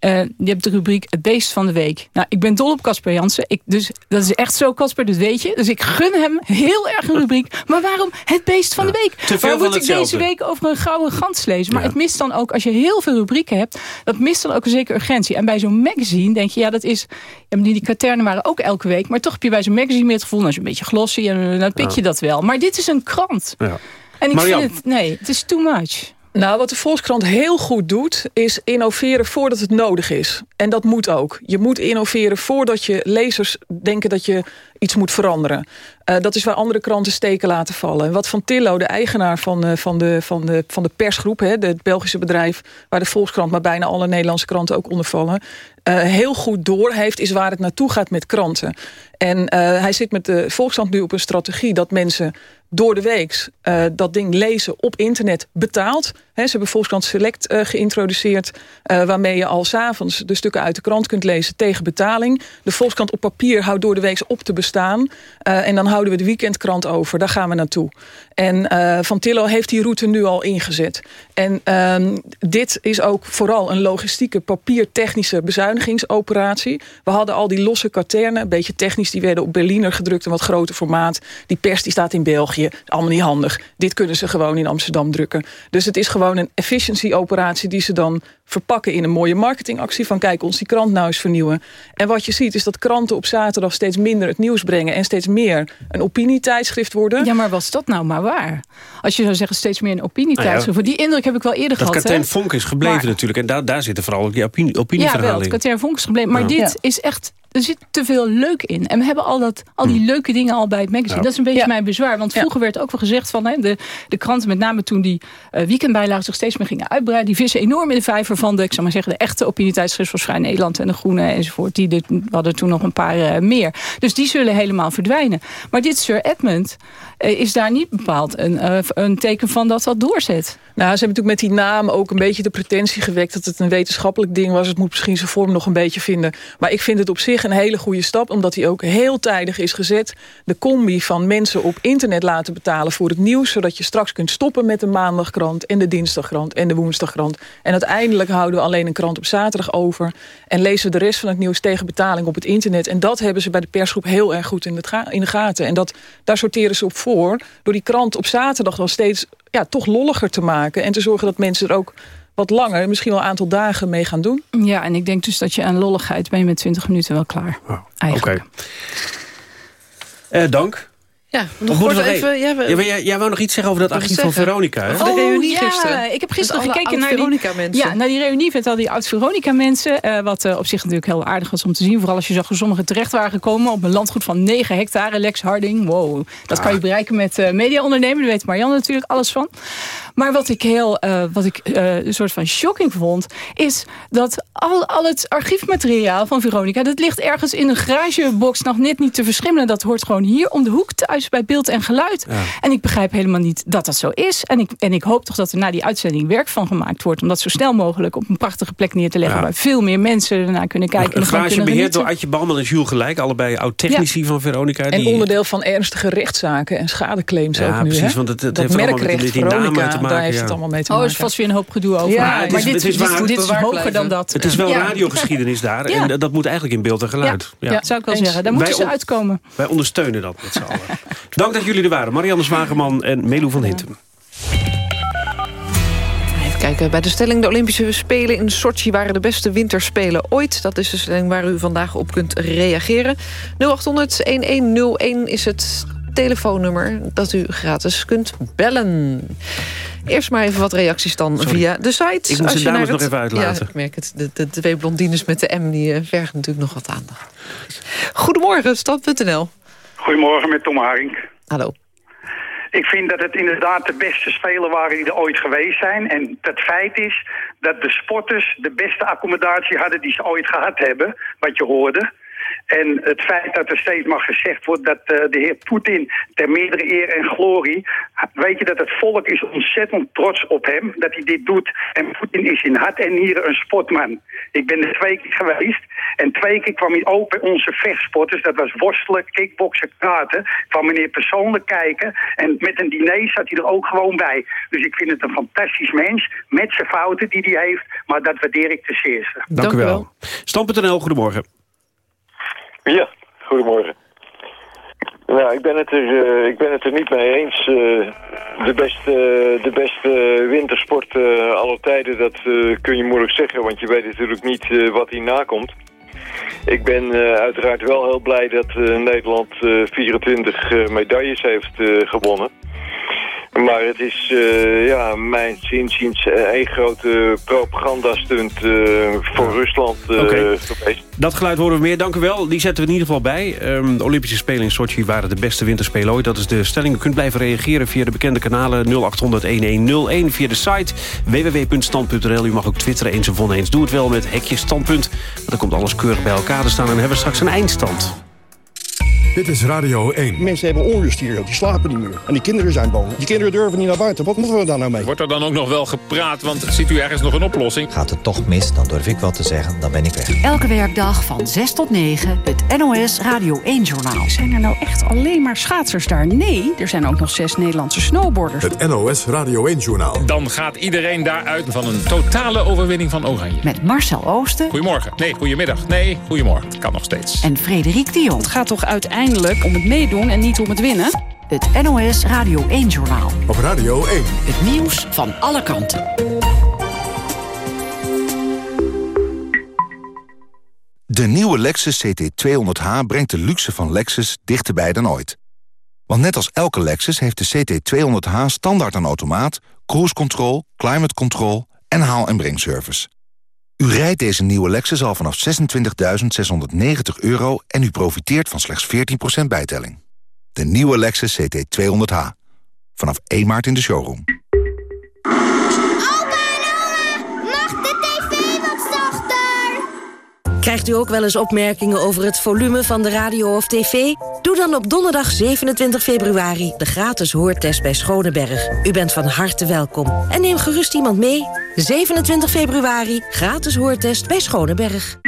Speaker 23: Eh, je hebt de rubriek Het Beest van de Week. Nou, ik ben dol op Casper Jansen. Ik, dus, dat is echt zo, Casper, dat weet je. Dus ik gun hem heel erg een rubriek. Maar waarom Het Beest van de Week?
Speaker 3: te veel
Speaker 23: moet ik deze week over een gouden gans lezen? Maar
Speaker 3: Ja.
Speaker 23: het mist dan ook, als je heel veel rubrieken hebt... dat mist dan ook een zekere urgentie. En bij zo'n magazine denk je, ja, dat is... Ja, die, die katernen waren ook elke week. Maar toch heb je bij zo'n magazine meer het gevoel... nou, is een beetje glossy en dan pik je dat wel. Maar dit is een krant.
Speaker 3: Ja.
Speaker 23: En ik
Speaker 3: Marianne.
Speaker 23: vind het... Nee, het is too much.
Speaker 24: Nou, wat de Volkskrant heel goed doet, is innoveren voordat het nodig is. En dat moet ook. Je moet innoveren voordat je lezers denken dat je iets moet veranderen. Eh, dat is waar andere kranten steken laten vallen. En wat Van Tillo, de eigenaar van, eh, van, de, van, de, van de persgroep... Hè, het Belgische bedrijf waar de Volkskrant... maar bijna alle Nederlandse kranten ook onder vallen... eh, heel goed door heeft, is waar het naartoe gaat met kranten. En hij zit met de Volkskrant nu op een strategie... dat mensen door de weeks eh, dat ding lezen op internet betaald. Ze hebben Volkskrant Select eh, geïntroduceerd... eh, waarmee je al s'avonds de stukken uit de krant kunt lezen tegen betaling. De Volkskrant op papier houdt door de weeks op te bestaan. Eh, en dan houden we de weekendkrant over. Daar gaan we naartoe. En Van Tillo heeft die route nu al ingezet. En ehm, dit is ook vooral een logistieke papiertechnische bezuinigingsoperatie. We hadden al die losse katernen, een beetje technisch... die werden op Berliner gedrukt, een wat groter formaat. Die pers die staat in België, allemaal niet handig. Dit kunnen ze gewoon in Amsterdam drukken. Dus het is gewoon een efficiency-operatie... die ze dan verpakken in een mooie marketingactie... van kijk, ons die krant nou eens vernieuwen. En wat je ziet is dat kranten op zaterdag steeds minder het nieuws brengen... en steeds meer een opinietijdschrift worden.
Speaker 23: Ja, maar was dat nou maar waar? Als je zou zeggen steeds meer een opinietijdschrift.
Speaker 3: Nou
Speaker 23: Die indruk heb ik wel eerder
Speaker 3: Dat
Speaker 23: gehad.
Speaker 3: Katijn
Speaker 23: hè?
Speaker 3: Vonk is gebleven
Speaker 23: Maar-
Speaker 3: natuurlijk. En daar, daar zitten vooral ook die opinie,
Speaker 23: Ja, wel,
Speaker 3: opinieverhalen
Speaker 23: het
Speaker 3: in.
Speaker 23: Vonk is gebleven. Maar
Speaker 3: Ja.
Speaker 23: dit
Speaker 3: Ja.
Speaker 23: is echt... Er zit te veel leuk in. En we hebben al, dat, al die leuke dingen al bij het magazine.
Speaker 3: Ja.
Speaker 23: Dat is een beetje mijn bezwaar. Want vroeger werd ook wel gezegd van... Hè, de, de kranten, met name toen die eh, weekendbijlagen zich steeds meer gingen uitbreiden... die vissen enorm in de vijver van de, ik zou maar zeggen... de echte opinietijdschrift zoals Vrij Nederland en De Groene enzovoort. Die hadden toen nog een paar eh, meer. Dus die zullen helemaal verdwijnen. Maar dit Sir Edmund eh, is daar niet bepaald een, eh, een teken van dat dat doorzet.
Speaker 24: Nou, ze hebben natuurlijk met die naam ook een beetje de pretentie gewekt... dat het een wetenschappelijk ding was. Het moet misschien zijn vorm nog een beetje vinden. Maar ik vind het op zich een hele goede stap... omdat hij ook heel tijdig is gezet. De combi van mensen op internet laten betalen voor het nieuws... zodat je straks kunt stoppen met de maandagkrant... en de dinsdagkrant en de woensdagkrant. En uiteindelijk houden we alleen een krant op zaterdag over... en lezen we de rest van het nieuws tegen betaling op het internet. En dat hebben ze bij de persgroep heel erg goed in, het ga- in de gaten. En dat, daar sorteren ze op voor... door die krant op zaterdag dan steeds ja, toch lolliger te maken... en te zorgen dat mensen er ook wat langer, misschien wel een aantal dagen mee gaan doen.
Speaker 23: Ja, en ik denk dus dat je aan lolligheid ben je met 20 minuten wel klaar.
Speaker 3: Oké. Eh, dank.
Speaker 2: Ja, nog kort even... Ja, we-
Speaker 3: Ja, jij, jij wou nog iets zeggen over dat archief van? Veronica, hè?
Speaker 2: Over de reunie
Speaker 23: ja,
Speaker 2: gisteren.
Speaker 23: Ik heb gisteren gekeken naar die,
Speaker 2: oud-Veronica-mensen.
Speaker 23: ja, naar die reunie met al die oud-Veronica-mensen. eh, wat eh, op zich natuurlijk heel aardig was om te zien. Vooral als je zag hoe sommigen terecht waren gekomen op een landgoed van 9 hectare. Lex Harding, wow. Dat kan je bereiken met eh mediaondernemen. Daar weet Marianne natuurlijk alles van. Maar wat ik heel, eh, wat ik eh, een soort van shocking vond, is dat al, al het archiefmateriaal van Veronica, dat ligt ergens in een garagebox nog net niet te verschimmelen. Dat hoort gewoon hier om de hoek thuis bij beeld en geluid. En ik begrijp helemaal niet dat dat zo is. En ik, en ik hoop toch dat er na die uitzending werk van gemaakt wordt. Om dat zo snel mogelijk op een prachtige plek neer te leggen.
Speaker 3: Ja.
Speaker 23: Waar veel meer mensen ernaar kunnen kijken. en
Speaker 3: Een garage beheerd door. Adje Bammel en Jules Gelijk. Allebei oud-technici van Veronica.
Speaker 24: En
Speaker 3: die-
Speaker 24: onderdeel van ernstige rechtszaken en schadeclaims
Speaker 3: Ja,
Speaker 24: ook nu.
Speaker 3: precies,
Speaker 24: hè?
Speaker 3: want het- het
Speaker 24: dat
Speaker 3: heeft allemaal
Speaker 24: merkrecht
Speaker 3: met die namen
Speaker 24: Veronica,
Speaker 3: te maken,
Speaker 24: daar heeft
Speaker 3: ja.
Speaker 24: het allemaal mee te
Speaker 23: Oh, er
Speaker 24: maken.
Speaker 23: is vast weer een hoop gedoe over.
Speaker 24: Ja,
Speaker 23: maar
Speaker 24: het
Speaker 23: maar
Speaker 24: is-
Speaker 23: dit,
Speaker 3: is
Speaker 23: dit,
Speaker 3: waar.
Speaker 23: dit is hoger
Speaker 2: blijven.
Speaker 23: dan dat.
Speaker 3: Het is wel
Speaker 23: Ja.
Speaker 3: radiogeschiedenis daar. En dat- moet eigenlijk in beeld en geluid. Ja.
Speaker 23: Zou ik wel zeggen. Daar moeten ze uitkomen.
Speaker 3: Wij ondersteunen dat met z'n allen. Dank dat jullie er waren. Marianne Zwageman en Melu van Hintem.
Speaker 2: Even kijken, bij de stelling de Olympische Spelen in Sochi... waren de beste winterspelen ooit. Dat is de stelling waar u vandaag op kunt reageren. 0800-1101 is het telefoonnummer dat u gratis kunt bellen. Eerst maar even wat reacties dan
Speaker 3: Sorry.
Speaker 2: via de site.
Speaker 3: Ik moest
Speaker 2: Als
Speaker 3: de dames nog even uitlaten.
Speaker 2: Ja, ik merk het. De, de twee blondines met de M die eh, vergen natuurlijk nog wat aandacht. Goedemorgen, Stad.nl.
Speaker 29: Goedemorgen met Tom Haring.
Speaker 2: Hallo.
Speaker 29: Ik vind dat het inderdaad de beste spelen waren die er ooit geweest zijn. En het feit is dat de sporters de beste accommodatie hadden die ze ooit gehad hebben, wat je hoorde. En het feit dat er steeds maar gezegd wordt dat eh, de heer Poetin ter meerdere eer en glorie... weet je dat het volk is ontzettend trots op hem, dat hij dit doet. En Poetin is in hart en nieren een sportman. Ik ben er twee keer geweest en twee keer kwam hij ook bij onze vechtsporters. Dat was worstelen, kickboksen, praten. Kwam meneer persoonlijk kijken en met een diner zat hij er ook gewoon bij. Dus ik vind het een fantastisch mens met zijn fouten die hij heeft. Maar dat waardeer ik ten zeerste.
Speaker 3: Dank, u wel. Stam.nl, goedemorgen.
Speaker 30: Ja, goedemorgen. Nou, ik ben het er, eh, ik ben het er niet mee eens. Eh, de, beste, de beste wintersport eh aller tijden, dat kun je moeilijk zeggen, want je weet natuurlijk niet wat hierna komt. Ik ben uiteraard wel heel blij dat Nederland eh, 24 eh, medailles heeft gewonnen. Maar het is, eh, ja, mijn inziens eh, één grote propagandastunt eh voor Rusland
Speaker 3: Oké.
Speaker 30: geweest.
Speaker 3: Dat geluid horen we meer, dank u wel. Die zetten we in ieder geval bij. Ehm, de Olympische Spelen in Sochi waren de beste winterspelen ooit. Dat is de stelling. U kunt blijven reageren via de bekende kanalen 0800-1101... via de site www.stand.nl. U mag ook twitteren eens of oneens. Doe het wel met hekje standpunt. Want dan komt alles keurig bij elkaar te staan... en hebben we straks een eindstand.
Speaker 1: Dit is Radio 1.
Speaker 31: Mensen hebben onrust hier, die slapen niet meer. En die kinderen zijn bang. Die kinderen durven niet naar buiten. Wat moeten we daar nou mee?
Speaker 32: Wordt er dan ook nog wel gepraat, want ziet u ergens nog een oplossing?
Speaker 33: Gaat het toch mis, dan durf ik wel te zeggen, dan ben ik weg.
Speaker 12: Elke werkdag van 6 tot 9 het NOS Radio 1-journaal.
Speaker 34: Zijn er nou echt alleen maar schaatsers daar? Nee, er zijn ook nog zes Nederlandse snowboarders.
Speaker 1: Het NOS Radio 1-journaal.
Speaker 32: Dan gaat iedereen daaruit van een totale overwinning van Oranje.
Speaker 12: Met Marcel Oosten
Speaker 32: Goedemorgen. Nee, goedemiddag. Nee, goedemorgen. Kan nog steeds.
Speaker 12: en Frederik.
Speaker 34: Het gaat toch uiteindelijk om het meedoen en niet om het winnen?
Speaker 12: Het NOS Radio 1-journaal.
Speaker 1: Op Radio 1.
Speaker 12: Het nieuws van alle kanten.
Speaker 35: De nieuwe Lexus CT200H brengt de luxe van Lexus dichterbij dan ooit. Want net als elke Lexus heeft de CT200H standaard een automaat... cruise control, climate control en haal- en brengservice. U rijdt deze nieuwe Lexus al vanaf 26.690 euro... en u profiteert van slechts 14% bijtelling. De nieuwe Lexus CT200H. Vanaf 1 maart in de showroom.
Speaker 36: Krijgt u ook wel eens opmerkingen over het volume van de radio of tv? Doe dan op donderdag 27 februari de gratis hoortest bij Schoneberg. U bent van harte welkom. En neem gerust iemand mee. 27 februari, gratis hoortest bij Schoneberg.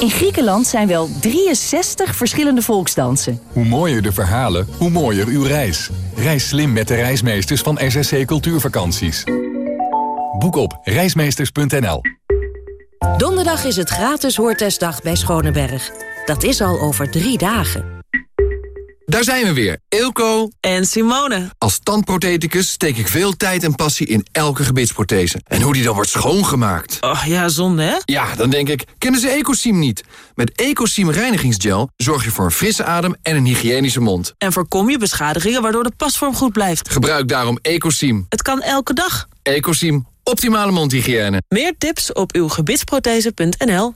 Speaker 37: In Griekenland zijn wel 63 verschillende volksdansen.
Speaker 38: Hoe mooier de verhalen, hoe mooier uw reis. Reis slim met de reismeesters van SSC Cultuurvakanties. Boek op reismeesters.nl.
Speaker 36: Donderdag is het gratis hoortestdag bij Schoneberg. Dat is al over drie dagen.
Speaker 39: Daar zijn we weer, Ilko
Speaker 20: en Simone.
Speaker 39: Als tandprotheticus steek ik veel tijd en passie in elke gebitsprothese. En hoe die dan wordt schoongemaakt.
Speaker 20: Oh ja, zonde hè?
Speaker 39: Ja, dan denk ik, kennen ze Ecosim niet? Met Ecosim reinigingsgel zorg je voor een frisse adem en een hygiënische mond.
Speaker 20: En voorkom je beschadigingen waardoor de pasvorm goed blijft.
Speaker 39: Gebruik daarom Ecosim.
Speaker 20: Het kan elke dag.
Speaker 39: Ecosim, optimale mondhygiëne.
Speaker 20: Meer tips op uw gebitsprothese.nl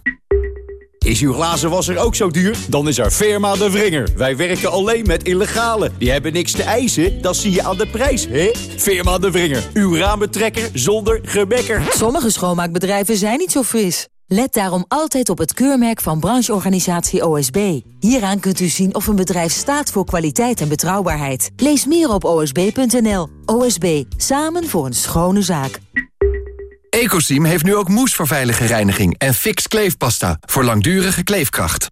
Speaker 40: is uw glazenwasser ook zo duur? Dan is er Firma de Vringer. Wij werken alleen met illegale. Die hebben niks te eisen, dat zie je aan de prijs, hè? Firma de Vringer. Uw raambetrekker zonder gebekker.
Speaker 36: Sommige schoonmaakbedrijven zijn niet zo fris. Let daarom altijd op het keurmerk van brancheorganisatie OSB. Hieraan kunt u zien of een bedrijf staat voor kwaliteit en betrouwbaarheid. Lees meer op osb.nl. OSB, samen voor een schone zaak.
Speaker 39: Ecosim heeft nu ook moes voor veilige reiniging en fix kleefpasta voor langdurige kleefkracht.